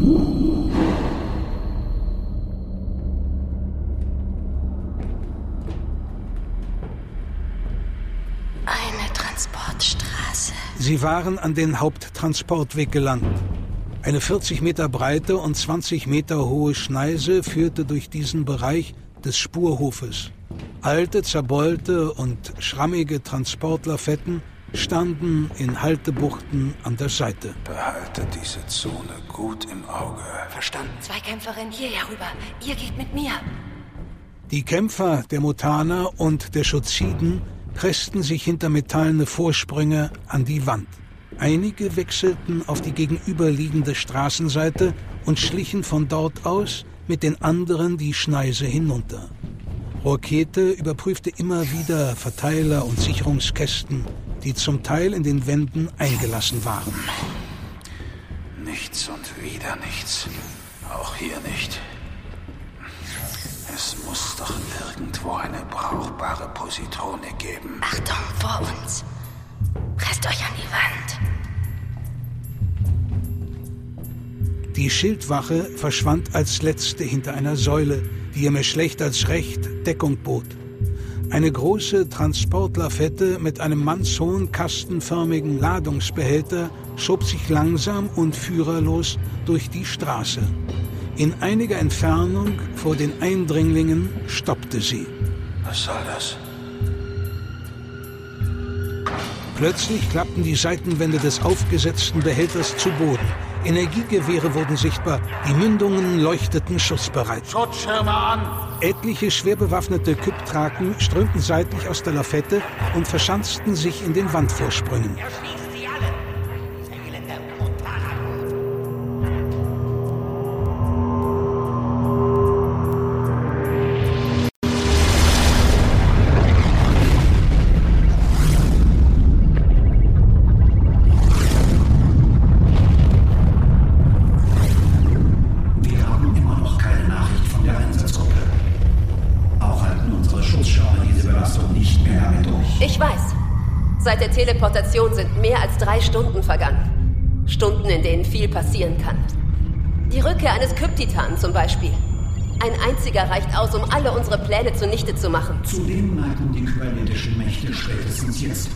[SPEAKER 8] Eine Transportstraße.
[SPEAKER 3] Sie waren an den Haupttransportweg gelangt. Eine 40 Meter breite und 20 Meter hohe Schneise führte durch diesen Bereich des Spurhofes. Alte, zerbeulte und schrammige Transportlerfetten standen in Haltebuchten an der Seite.
[SPEAKER 5] Behalte diese Zone gut im Auge.
[SPEAKER 11] Verstanden.
[SPEAKER 1] Zwei Kämpferinnen hierher rüber. Ihr geht mit mir.
[SPEAKER 3] Die Kämpfer der Mutaner und der Schoziden pressten sich hinter metallene Vorsprünge an die Wand. Einige wechselten auf die gegenüberliegende Straßenseite und schlichen von dort aus mit den anderen die Schneise hinunter. Rokete überprüfte immer wieder Verteiler und Sicherungskästen, die zum Teil in den Wänden eingelassen waren.
[SPEAKER 5] Nichts und wieder nichts. Auch hier nicht. Es muss doch irgendwo eine brauchbare Positrone geben.
[SPEAKER 8] Achtung, vor uns. Presst euch an die Wand.
[SPEAKER 3] Die Schildwache verschwand als letzte hinter einer Säule, die ihr mehr schlecht als recht Deckung bot. Eine große Transportlafette mit einem mannshohen kastenförmigen Ladungsbehälter schob sich langsam und führerlos durch die Straße. In einiger Entfernung vor den Eindringlingen stoppte sie.
[SPEAKER 5] Was soll das?
[SPEAKER 3] Plötzlich klappten die Seitenwände des aufgesetzten Behälters zu Boden. Energiegewehre wurden sichtbar, die Mündungen leuchteten schussbereit.
[SPEAKER 13] Schutzschirme an!
[SPEAKER 3] Etliche schwer bewaffnete Kyptraken strömten seitlich aus der Lafette und verschanzten sich in den Wandvorsprüngen.
[SPEAKER 6] Passieren kann. Die Rückkehr eines Kyptitanen zum Beispiel. Ein einziger reicht aus, um alle unsere Pläne zunichte zu machen.
[SPEAKER 4] Zudem merken die kybernetischen Mächte spätestens jetzt,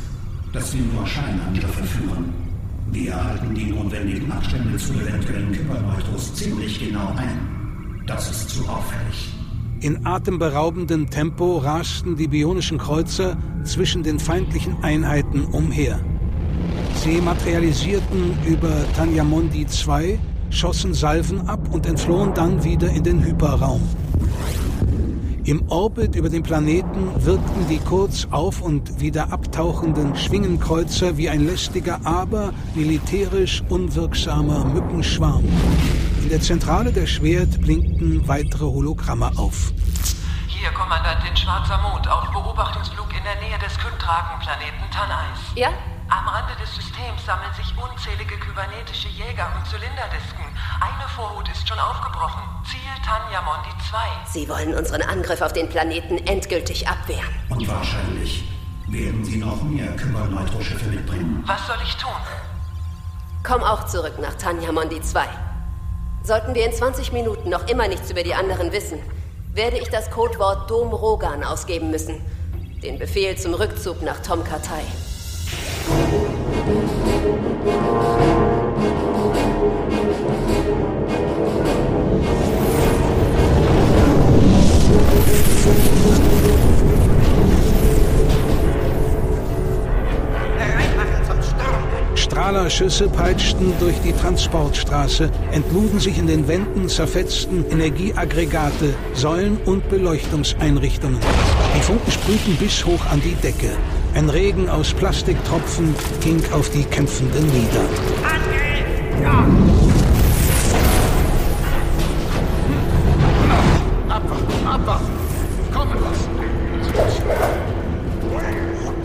[SPEAKER 4] dass wir nur Scheinangriffe führen. Wir halten die notwendigen Abstände zu eventuellen Kyberneutros ziemlich genau ein. Das ist zu auffällig.
[SPEAKER 3] In atemberaubendem Tempo rasten die bionischen Kreuzer zwischen den feindlichen Einheiten umher. Sie materialisierten über Tanyamondi 2, schossen Salven ab und entflohen dann wieder in den Hyperraum. Im Orbit über den Planeten wirkten die kurz auf und wieder abtauchenden Schwingenkreuzer wie ein lästiger, aber militärisch unwirksamer Mückenschwarm. In der Zentrale der Schwert blinkten weitere Hologramme auf.
[SPEAKER 14] Hier, Kommandantin Schwarzer Mond, auf Beobachtungsflug in der Nähe des Kyntragenplaneten Tanais.
[SPEAKER 6] Ja?
[SPEAKER 14] Am Rande des Systems sammeln sich unzählige kybernetische Jäger und Zylinderdisken. Eine Vorhut ist schon aufgebrochen. Ziel Tanyamondi 2.
[SPEAKER 6] Sie wollen unseren Angriff auf den Planeten endgültig abwehren.
[SPEAKER 4] Und wahrscheinlich werden sie noch mehr Kyberneutroschiffe mitbringen.
[SPEAKER 14] Was soll ich tun?
[SPEAKER 6] Komm auch zurück nach Tanyamondi 2. Sollten wir in 20 Minuten noch immer nichts über die anderen wissen, werde ich das Codewort Dom Rogan ausgeben müssen. Den Befehl zum Rückzug nach Tom Katai.
[SPEAKER 3] Strahlerschüsse peitschten durch die Transportstraße, entluden sich in den Wänden, zerfetzten Energieaggregate, Säulen und Beleuchtungseinrichtungen. Die Funken sprühten bis hoch an die Decke. Ein Regen aus Plastiktropfen ging auf die Kämpfenden nieder.
[SPEAKER 13] Abwarten, abwarten! Kommen lassen!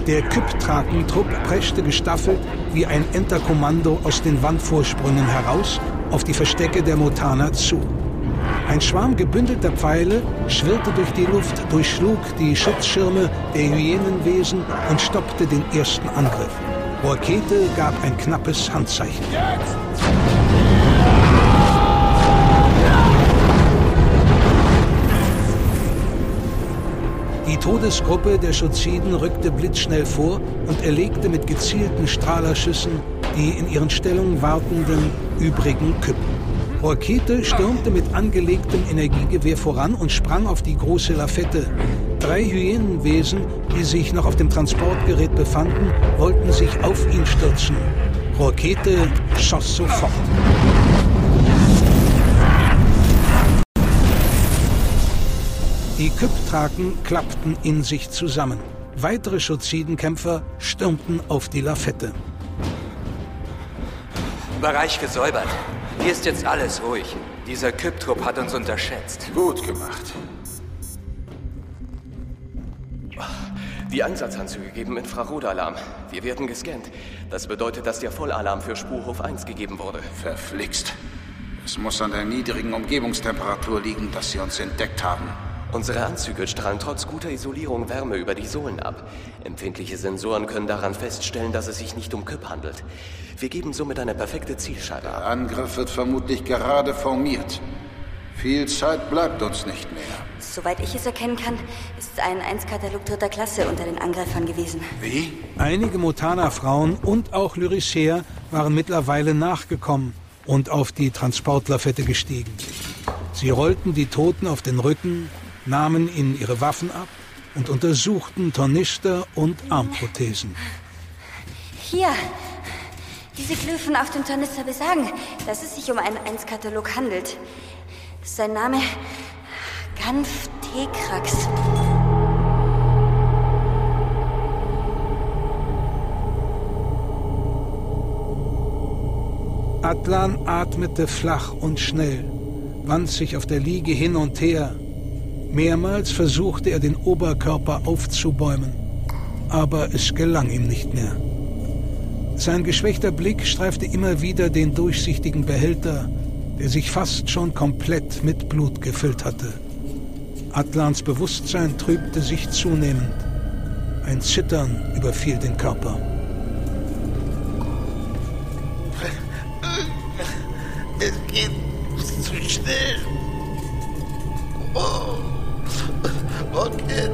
[SPEAKER 3] Der Kyptrakentrupp preschte gestaffelt wie ein Enterkommando aus den Wandvorsprüngen heraus auf die Verstecke der Motana zu. Ein Schwarm gebündelter Pfeile schwirrte durch die Luft, durchschlug die Schutzschirme der Hyänenwesen und stoppte den ersten Angriff. Rakete gab ein knappes Handzeichen. Die Todesgruppe der Schuziden rückte blitzschnell vor und erlegte mit gezielten Strahlerschüssen die in ihren Stellungen wartenden übrigen Küppen. Rakete stürmte mit angelegtem Energiegewehr voran und sprang auf die große Lafette. Drei Hyänenwesen, die sich noch auf dem Transportgerät befanden, wollten sich auf ihn stürzen. Rakete schoss sofort. Die Kyptraken klappten in sich zusammen. Weitere Schuzidenkämpfer stürmten auf die Lafette.
[SPEAKER 15] Bereich gesäubert. Hier ist jetzt alles ruhig. Dieser Kyptrupp hat uns unterschätzt.
[SPEAKER 5] Gut gemacht.
[SPEAKER 16] Die Einsatzanzüge geben Infrarotalarm. Wir werden gescannt. Das bedeutet, dass der Vollalarm für Spurhof 1 gegeben wurde.
[SPEAKER 5] Verflixt. Es muss an der niedrigen Umgebungstemperatur liegen, dass sie uns entdeckt haben.
[SPEAKER 16] Unsere Anzüge strahlen trotz guter Isolierung Wärme über die Sohlen ab. Empfindliche Sensoren können daran feststellen, dass es sich nicht um Küpp handelt. Wir geben somit eine perfekte Zielscheibe
[SPEAKER 5] Der Angriff wird vermutlich gerade formiert. Viel Zeit bleibt uns nicht mehr.
[SPEAKER 1] Soweit ich es erkennen kann, ist ein 1-Katalog dritter Klasse unter den Angreifern gewesen.
[SPEAKER 5] Wie?
[SPEAKER 3] Einige Motana-Frauen und auch Lyricea waren mittlerweile nachgekommen und auf die Transportlafette gestiegen. Sie rollten die Toten auf den Rücken, nahmen ihnen ihre Waffen ab und untersuchten Tornister und Armprothesen.
[SPEAKER 1] Hier,
[SPEAKER 17] Diese Glyphen auf dem Tornister besagen, dass es sich um einen 1-Katalog handelt. Sein Name Ganf Tekrax.
[SPEAKER 3] Atlan atmete flach und schnell, wand sich auf der Liege hin und her. Mehrmals versuchte er den Oberkörper aufzubäumen, aber es gelang ihm nicht mehr. Sein geschwächter Blick streifte immer wieder den durchsichtigen Behälter, der sich fast schon komplett mit Blut gefüllt hatte. Atlans Bewusstsein trübte sich zunehmend. Ein Zittern überfiel den Körper.
[SPEAKER 2] Es geht zu schnell. Oh. Okay,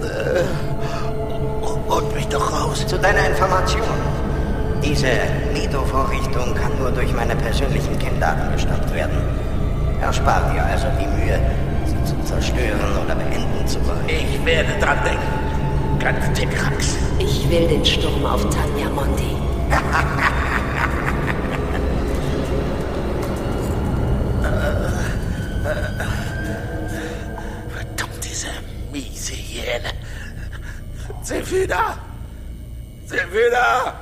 [SPEAKER 2] holt mich doch raus.
[SPEAKER 11] Zu deiner Information. Diese Nido-Vorrichtung kann nur durch meine persönlichen Kenndaten gestoppt werden. Erspart dir also die Mühe, sie zu zerstören oder beenden zu wollen.
[SPEAKER 2] Ich werde dran denken. Ganz Tekrax.
[SPEAKER 6] Ich will den Sturm auf Tanja Mondi.
[SPEAKER 2] Zephyda! Zephyda!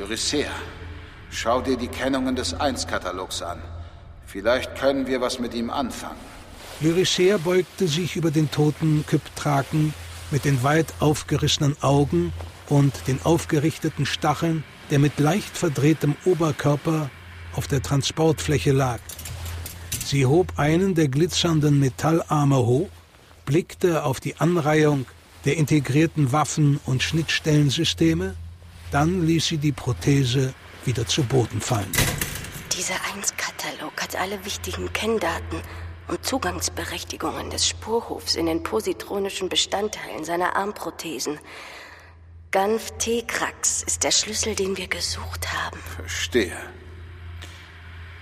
[SPEAKER 5] Eurysea, schau dir die Kennungen des 1-Katalogs an. Vielleicht können wir was mit ihm anfangen.
[SPEAKER 3] Lyricea beugte sich über den toten Kyptraken mit den weit aufgerissenen Augen und den aufgerichteten Stacheln, der mit leicht verdrehtem Oberkörper auf der Transportfläche lag. Sie hob einen der glitzernden Metallarme hoch, blickte auf die Anreihung der integrierten Waffen- und Schnittstellensysteme, dann ließ sie die Prothese wieder zu Boden fallen.
[SPEAKER 8] Dieser 1-Katalog hat alle wichtigen Kenndaten und Zugangsberechtigungen des Spurhofs in den positronischen Bestandteilen seiner Armprothesen. Ganf Tekrax ist der Schlüssel, den wir gesucht haben.
[SPEAKER 5] Verstehe.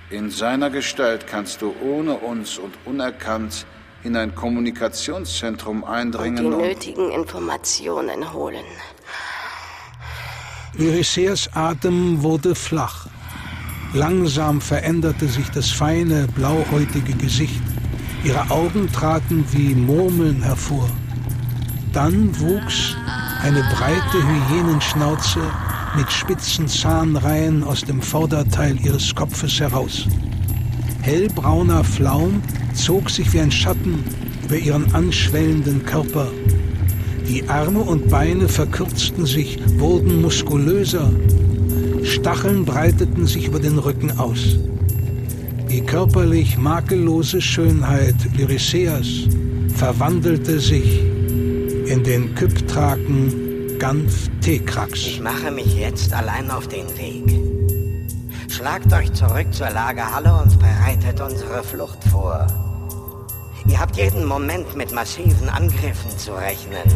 [SPEAKER 5] In seiner Gestalt kannst du ohne uns und unerkannt in ein Kommunikationszentrum eindringen
[SPEAKER 8] und die nötigen Informationen holen.
[SPEAKER 3] Lyriceas Atem wurde flach. Langsam veränderte sich das feine, blauhäutige Gesicht. Ihre Augen traten wie Murmeln hervor. Dann wuchs eine breite Hyänenschnauze mit spitzen Zahnreihen aus dem Vorderteil ihres Kopfes heraus. Hellbrauner Flaum zog sich wie ein Schatten über ihren anschwellenden Körper. Die Arme und Beine verkürzten sich, wurden muskulöser. Stacheln breiteten sich über den Rücken aus. Die körperlich makellose Schönheit Lyriceas verwandelte sich in den Kyptraken Ganf Tekrax.
[SPEAKER 11] Ich mache mich jetzt allein auf den Weg. Schlagt euch zurück zur Lagerhalle und bereitet unsere Flucht vor. Ihr habt jeden Moment mit massiven Angriffen zu rechnen.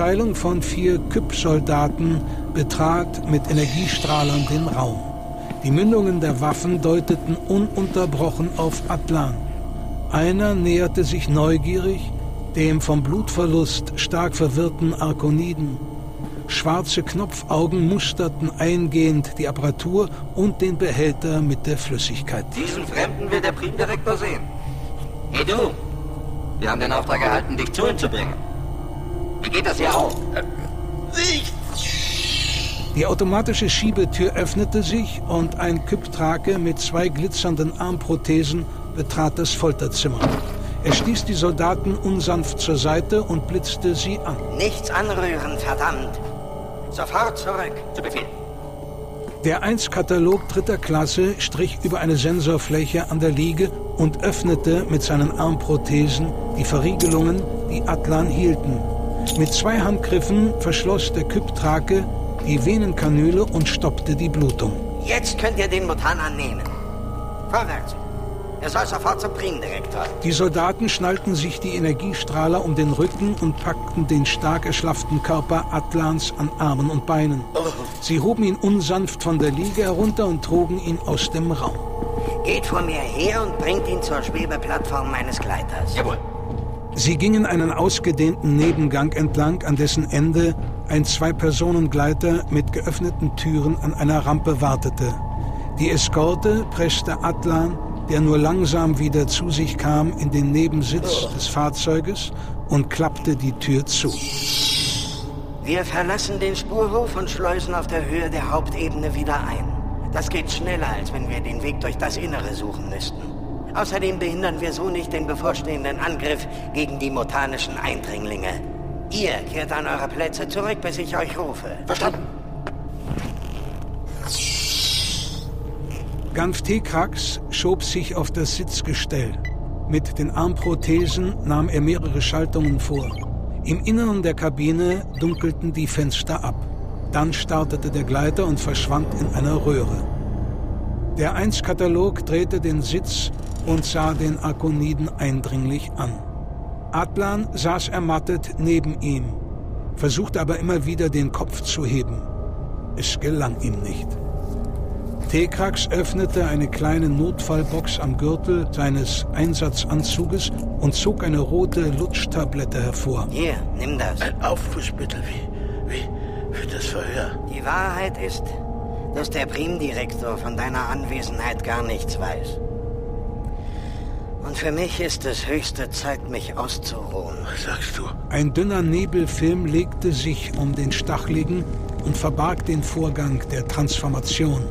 [SPEAKER 3] Abteilung von vier Kyp-Soldaten betrat mit Energiestrahlern den Raum. Die Mündungen der Waffen deuteten ununterbrochen auf Atlan. Einer näherte sich neugierig dem vom Blutverlust stark verwirrten Arkoniden. Schwarze Knopfaugen musterten eingehend die Apparatur und den Behälter mit der Flüssigkeit.
[SPEAKER 9] Diesen Fremden will der Primdirektor sehen. Hey du! Wir haben den Auftrag erhalten, dich zu ihm zu bringen. Wie geht das hier auf?
[SPEAKER 2] Nicht!
[SPEAKER 3] Die automatische Schiebetür öffnete sich und ein Kyptrake mit zwei glitzernden Armprothesen betrat das Folterzimmer. Er stieß die Soldaten unsanft zur Seite und blitzte sie an.
[SPEAKER 11] Nichts anrühren, verdammt! Sofort zurück.
[SPEAKER 9] Zu Befehl.
[SPEAKER 3] Der 1-Katalog dritter Klasse strich über eine Sensorfläche an der Liege und öffnete mit seinen Armprothesen die Verriegelungen, die Atlan hielten. Mit zwei Handgriffen verschloss der Kyptrake die Venenkanüle und stoppte die Blutung.
[SPEAKER 11] Jetzt könnt ihr den Mutan nehmen. Vorwärts. Er soll sofort zum Primdirektor.
[SPEAKER 3] Die Soldaten schnallten sich die Energiestrahler um den Rücken und packten den stark erschlafften Körper Atlans an Armen und Beinen. Sie hoben ihn unsanft von der Liege herunter und trugen ihn aus dem Raum.
[SPEAKER 11] Geht vor mir her und bringt ihn zur Schwebeplattform meines Gleiters.
[SPEAKER 9] Jawohl.
[SPEAKER 3] Sie gingen einen ausgedehnten Nebengang entlang, an dessen Ende ein Zwei-Personen-Gleiter mit geöffneten Türen an einer Rampe wartete. Die Eskorte presste Atlan der nur langsam wieder zu sich kam, in den Nebensitz des Fahrzeuges und klappte die Tür zu.
[SPEAKER 11] Wir verlassen den Spurhof und schleusen auf der Höhe der Hauptebene wieder ein. Das geht schneller, als wenn wir den Weg durch das Innere suchen müssten. Außerdem behindern wir so nicht den bevorstehenden Angriff gegen die motanischen Eindringlinge. Ihr kehrt an eure Plätze zurück, bis ich euch rufe.
[SPEAKER 9] Verstanden.
[SPEAKER 3] Ganf Tekrax schob sich auf das Sitzgestell. Mit den Armprothesen nahm er mehrere Schaltungen vor. Im Inneren der Kabine dunkelten die Fenster ab. Dann startete der Gleiter und verschwand in einer Röhre. Der 1-Katalog drehte den Sitz und sah den Arkoniden eindringlich an. Adlan saß ermattet neben ihm, versuchte aber immer wieder den Kopf zu heben. Es gelang ihm nicht. Tekrax öffnete eine kleine Notfallbox am Gürtel seines Einsatzanzuges und zog eine rote Lutschtablette hervor.
[SPEAKER 11] Hier, nimm das.
[SPEAKER 2] Ein Aufputschmittel wie, wie für das Verhör.
[SPEAKER 11] Die Wahrheit ist, dass der Primdirektor von deiner Anwesenheit gar nichts weiß. Und für mich ist es höchste Zeit, mich auszuruhen.
[SPEAKER 2] Was sagst du?
[SPEAKER 3] Ein dünner Nebelfilm legte sich um den Stachligen und verbarg den Vorgang der Transformation.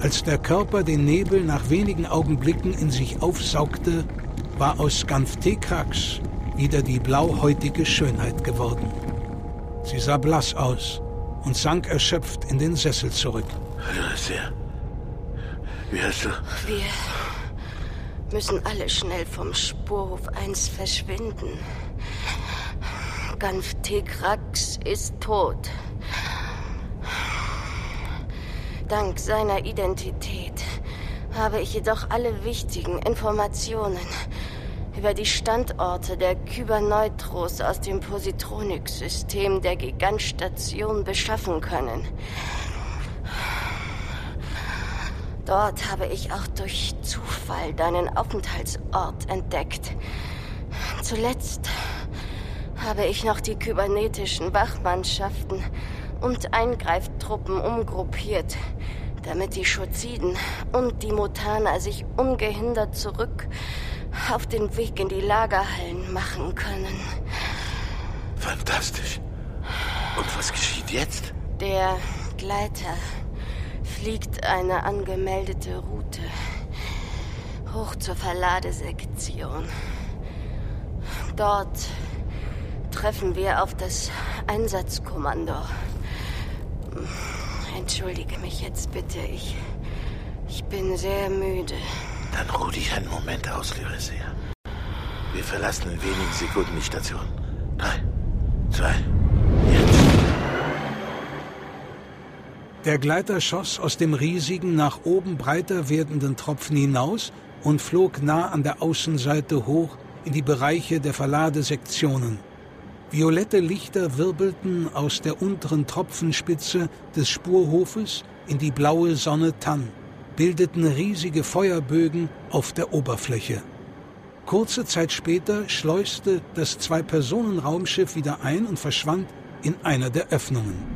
[SPEAKER 3] Als der Körper den Nebel nach wenigen Augenblicken in sich aufsaugte, war aus Ganftekrax wieder die blauhäutige Schönheit geworden. Sie sah blass aus und sank erschöpft in den Sessel zurück.
[SPEAKER 2] Sehr. Wie hast du?
[SPEAKER 8] Wir müssen alle schnell vom Spurhof 1 verschwinden. Ganftekrax ist tot. Dank seiner Identität habe ich jedoch alle wichtigen Informationen über die Standorte der Kyberneutros aus dem Positronics-System der Gigantstation beschaffen können. Dort habe ich auch durch Zufall deinen Aufenthaltsort entdeckt. Zuletzt habe ich noch die kybernetischen Wachmannschaften und Eingreiftruppen umgruppiert, damit die Schoziden und die Mutaner sich ungehindert zurück auf den Weg in die Lagerhallen machen können.
[SPEAKER 2] Fantastisch. Und was geschieht jetzt?
[SPEAKER 8] Der Gleiter fliegt eine angemeldete Route hoch zur Verladesektion. Dort treffen wir auf das Einsatzkommando. Entschuldige mich jetzt bitte. Ich. Ich bin sehr müde.
[SPEAKER 2] Dann ruh dich einen Moment aus, Lyrisia. Wir verlassen in wenigen Sekunden die Station. Drei, zwei,
[SPEAKER 3] Der Gleiter schoss aus dem riesigen, nach oben breiter werdenden Tropfen hinaus und flog nah an der Außenseite hoch in die Bereiche der Verladesektionen. Violette Lichter wirbelten aus der unteren Tropfenspitze des Spurhofes in die blaue Sonne Tann, bildeten riesige Feuerbögen auf der Oberfläche. Kurze Zeit später schleuste das Zwei-Personen-Raumschiff wieder ein und verschwand in einer der Öffnungen.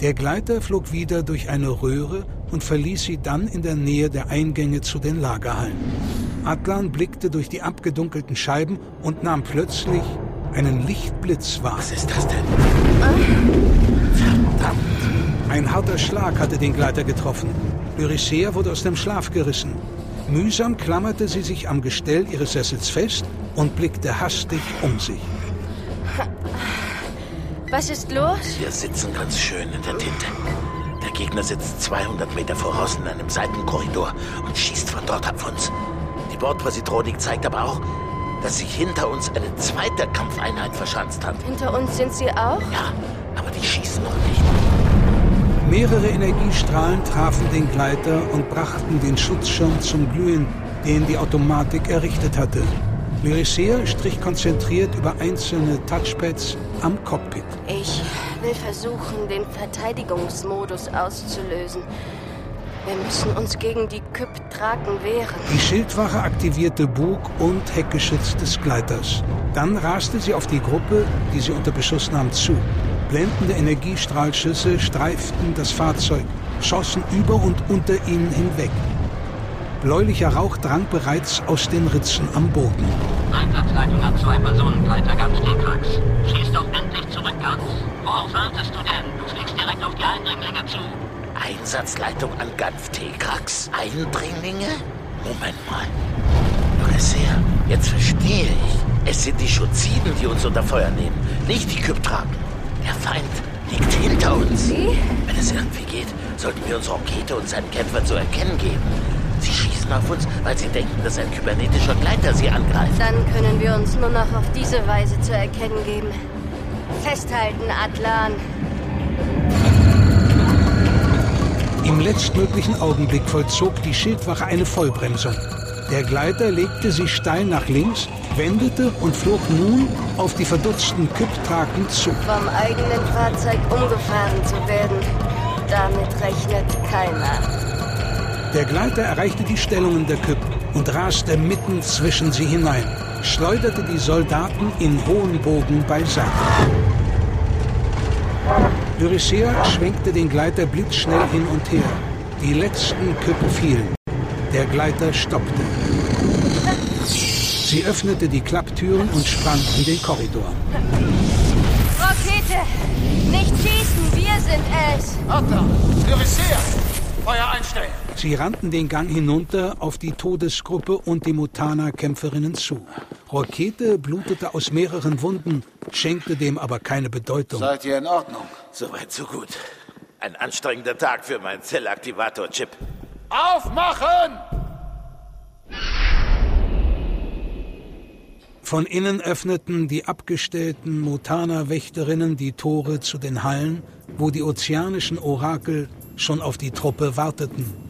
[SPEAKER 3] Der Gleiter flog wieder durch eine Röhre und verließ sie dann in der Nähe der Eingänge zu den Lagerhallen. Atlan blickte durch die abgedunkelten Scheiben und nahm plötzlich einen Lichtblitz wahr.
[SPEAKER 2] Was ist das denn?
[SPEAKER 3] Verdammt! Ein harter Schlag hatte den Gleiter getroffen. Lyricea wurde aus dem Schlaf gerissen. Mühsam klammerte sie sich am Gestell ihres Sessels fest und blickte hastig um sich.
[SPEAKER 8] Was ist los?
[SPEAKER 2] Wir sitzen ganz schön in der Tinte. Der Gegner sitzt 200 Meter voraus in einem Seitenkorridor und schießt von dort auf uns. Die Bordpositronik zeigt aber auch, dass sich hinter uns eine zweite Kampfeinheit verschanzt hat.
[SPEAKER 8] Hinter uns sind sie auch?
[SPEAKER 2] Ja, aber die schießen noch nicht.
[SPEAKER 3] Mehrere Energiestrahlen trafen den Gleiter und brachten den Schutzschirm zum Glühen, den die Automatik errichtet hatte. Lyricea strich konzentriert über einzelne Touchpads am Cockpit.
[SPEAKER 8] Ich will versuchen, den Verteidigungsmodus auszulösen. Wir müssen uns gegen die Kyptraken wehren.
[SPEAKER 3] Die Schildwache aktivierte Bug- und Heckgeschütz des Gleiters. Dann raste sie auf die Gruppe, die sie unter Beschuss nahm, zu. Blendende Energiestrahlschüsse streiften das Fahrzeug, schossen über und unter ihnen hinweg. Bläulicher Rauch drang bereits aus den Ritzen am Boden.
[SPEAKER 12] Einsatzleitung hat zwei Personengleiter ganz T-Krax. Schieß doch endlich zurück, Ganz. Worauf wartest du denn? Du fliegst direkt auf die Eindringlinge zu.
[SPEAKER 2] Einsatzleitung an Ganf T-Krax? Eindringlinge? Moment mal. Lyricea, jetzt verstehe ich. Es sind die Schuziden, die uns unter Feuer nehmen, nicht die Kyptraken. Der Feind liegt hinter uns.
[SPEAKER 8] Sie?
[SPEAKER 2] Wenn es irgendwie geht, sollten wir unsere Rakete und seinen Kämpfer zu erkennen geben. Sie schießen auf uns, weil sie denken, dass ein kybernetischer Gleiter sie angreift.
[SPEAKER 8] Dann können wir uns nur noch auf diese Weise zu erkennen geben. Festhalten, Atlan.
[SPEAKER 3] Im letztmöglichen Augenblick vollzog die Schildwache eine Vollbremsung. Der Gleiter legte sich steil nach links, wendete und flog nun auf die verdutzten Kyptraken zu.
[SPEAKER 8] Vom eigenen Fahrzeug umgefahren zu werden, damit rechnet keiner.
[SPEAKER 3] Der Gleiter erreichte die Stellungen der Kyp und raste mitten zwischen sie hinein, schleuderte die Soldaten in hohen Bogen beiseite. Lyricea schwenkte den Gleiter blitzschnell hin und her. Die letzten Küppe fielen. Der Gleiter stoppte. Sie öffnete die Klapptüren und sprang in den Korridor.
[SPEAKER 8] Rakete! Nicht schießen, wir sind es!
[SPEAKER 13] Adler! Lyricea! Feuer einstellen!
[SPEAKER 3] Sie rannten den Gang hinunter auf die Todesgruppe und die Mutana-Kämpferinnen zu. Rakete blutete aus mehreren Wunden, schenkte dem aber keine Bedeutung.
[SPEAKER 13] Seid ihr in Ordnung?
[SPEAKER 2] Soweit, so gut. Ein anstrengender Tag für meinen Zellaktivator-Chip.
[SPEAKER 13] Aufmachen!
[SPEAKER 3] Von innen öffneten die abgestellten Mutana-Wächterinnen die Tore zu den Hallen, wo die ozeanischen Orakel schon auf die Truppe warteten.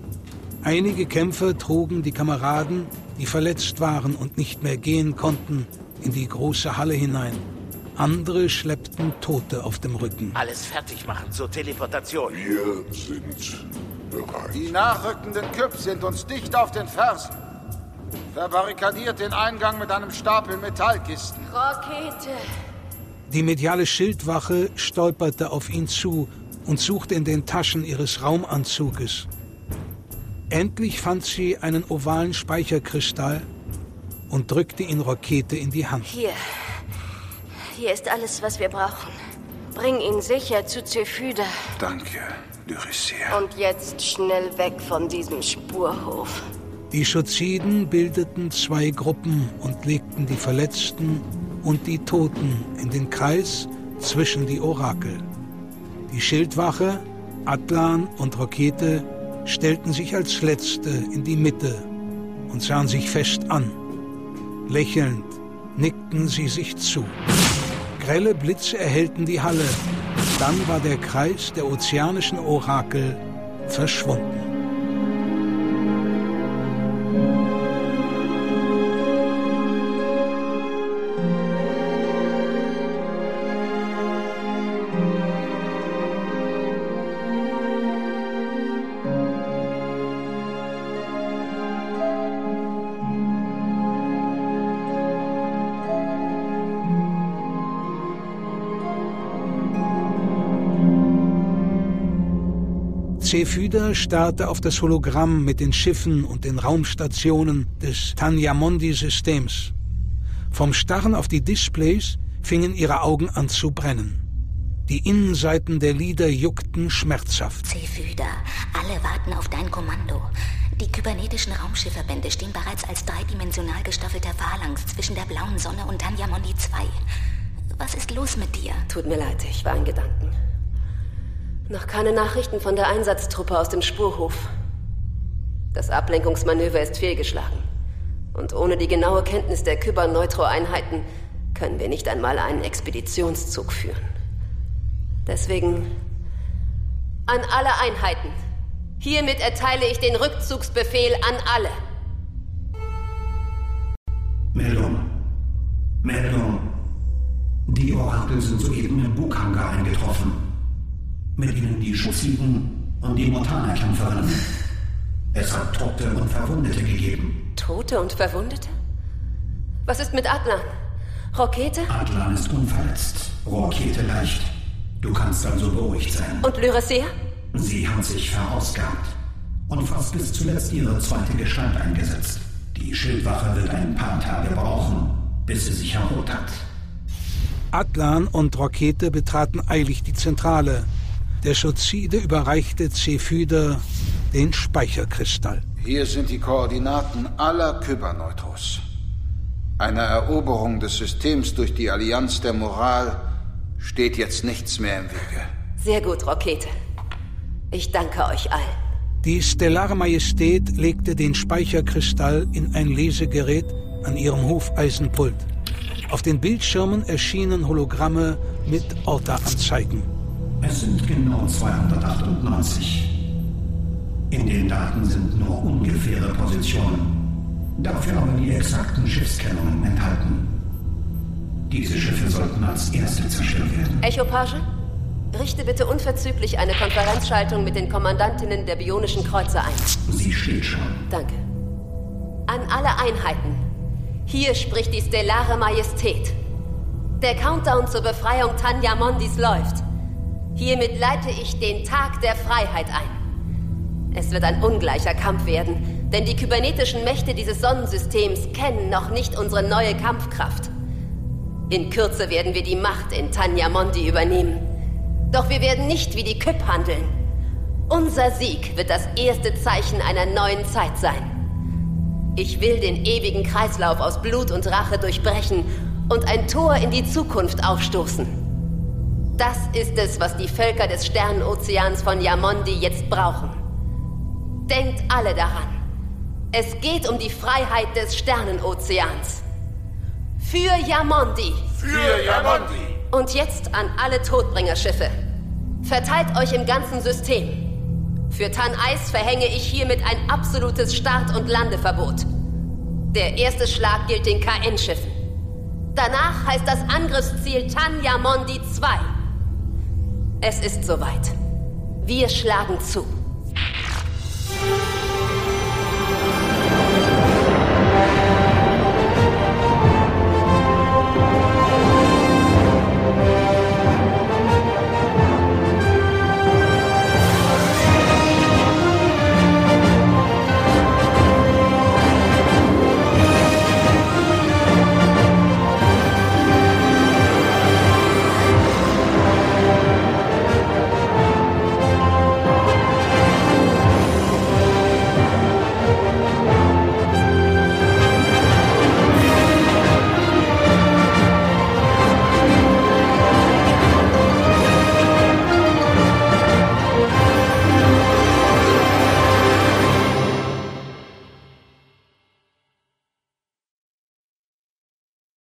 [SPEAKER 3] Einige Kämpfer trugen die Kameraden, die verletzt waren und nicht mehr gehen konnten, in die große Halle hinein. Andere schleppten Tote auf dem Rücken.
[SPEAKER 2] Alles fertig machen zur Teleportation.
[SPEAKER 7] Wir sind bereit.
[SPEAKER 13] Die nachrückenden Küps sind uns dicht auf den Fersen. Verbarrikadiert den Eingang mit einem Stapel Metallkisten.
[SPEAKER 8] Rakete!
[SPEAKER 3] Die mediale Schildwache stolperte auf ihn zu und suchte in den Taschen ihres Raumanzuges. Endlich fand sie einen ovalen Speicherkristall und drückte ihn Rakete in die Hand.
[SPEAKER 8] Hier. Hier ist alles, was wir brauchen. Bring ihn sicher zu Zephyda.
[SPEAKER 5] Danke, Lyricea.
[SPEAKER 8] Und jetzt schnell weg von diesem Spurhof.
[SPEAKER 3] Die Schoziden bildeten zwei Gruppen und legten die Verletzten und die Toten in den Kreis zwischen die Orakel. Die Schildwache, Atlan und Rakete stellten sich als Letzte in die Mitte und sahen sich fest an. Lächelnd nickten sie sich zu. Grelle Blitze erhellten die Halle. Dann war der Kreis der ozeanischen Orakel verschwunden. Zephyda starrte auf das Hologramm mit den Schiffen und den Raumstationen des Tanyamondi-Systems. Vom Starren auf die Displays fingen ihre Augen an zu brennen. Die Innenseiten der Lider juckten schmerzhaft.
[SPEAKER 1] Zephyda, alle warten auf dein Kommando. Die kybernetischen Raumschiffverbände stehen bereits als dreidimensional gestaffelter Phalanx zwischen der blauen Sonne und Tanyamondi 2. Was ist los mit dir?
[SPEAKER 6] Tut mir leid, ich war in Gedanken. Noch keine Nachrichten von der Einsatztruppe aus dem Spurhof. Das Ablenkungsmanöver ist fehlgeschlagen. Und ohne die genaue Kenntnis der Kyber-Neutro-Einheiten können wir nicht einmal einen Expeditionszug führen. Deswegen an alle Einheiten. Hiermit erteile ich den Rückzugsbefehl an alle.
[SPEAKER 4] Meldung. Meldung. Die Orakel sind soeben im Bughangar eingetroffen. Mit ihnen die Schutzliegen und die Montana-Kämpferinnen. Es hat Tote und Verwundete gegeben.
[SPEAKER 6] Tote und Verwundete? Was ist mit Adlan? Rokete?
[SPEAKER 4] Adlan ist unverletzt. Rokete leicht. Du kannst also beruhigt sein.
[SPEAKER 6] Und Lyrasea?
[SPEAKER 4] Sie hat sich verausgabt und fast bis zuletzt ihre zweite Gestalt eingesetzt. Die Schildwache wird ein paar Tage brauchen, bis sie sich erholt hat.
[SPEAKER 3] Adlan und Rokete betraten eilig die Zentrale. Der Schozide überreichte Zephyder den Speicherkristall.
[SPEAKER 13] Hier sind die Koordinaten aller Kyberneutros. Einer Eroberung des Systems durch die Allianz der Moral steht jetzt nichts mehr im Wege.
[SPEAKER 6] Sehr gut, Rokete. Ich danke euch allen.
[SPEAKER 3] Die Stellare Majestät legte den Speicherkristall in ein Lesegerät an ihrem Hofeisenpult. Auf den Bildschirmen erschienen Hologramme mit Orteranzeigen.
[SPEAKER 4] Es sind genau 298. In den Daten sind nur ungefähre Positionen, dafür aber die exakten Schiffskennungen enthalten. Diese Schiffe sollten als erste zerstört werden.
[SPEAKER 6] Echopage? Richte bitte unverzüglich eine Konferenzschaltung mit den Kommandantinnen der bionischen Kreuzer ein.
[SPEAKER 4] Sie steht schon.
[SPEAKER 6] Danke. An alle Einheiten. Hier spricht die Stellare Majestät. Der Countdown zur Befreiung Tanja Mondis läuft. Hiermit leite ich den Tag der Freiheit ein. Es wird ein ungleicher Kampf werden, denn die kybernetischen Mächte dieses Sonnensystems kennen noch nicht unsere neue Kampfkraft. In Kürze werden wir die Macht in Tanja Mondi übernehmen. Doch wir werden nicht wie die Küpp handeln. Unser Sieg wird das erste Zeichen einer neuen Zeit sein. Ich will den ewigen Kreislauf aus Blut und Rache durchbrechen und ein Tor in die Zukunft aufstoßen. Das ist es, was die Völker des Sternenozeans von Yamondi jetzt brauchen. Denkt alle daran. Es geht um die Freiheit des Sternenozeans. Für Yamondi.
[SPEAKER 2] Für Yamondi.
[SPEAKER 6] Und jetzt an alle Todbringerschiffe. Verteilt euch im ganzen System. Für Tan Eis verhänge ich hiermit ein absolutes Start- und Landeverbot. Der erste Schlag gilt den KN-Schiffen. Danach heißt das Angriffsziel Tanja Mondi 2. Es ist soweit. Wir schlagen zu.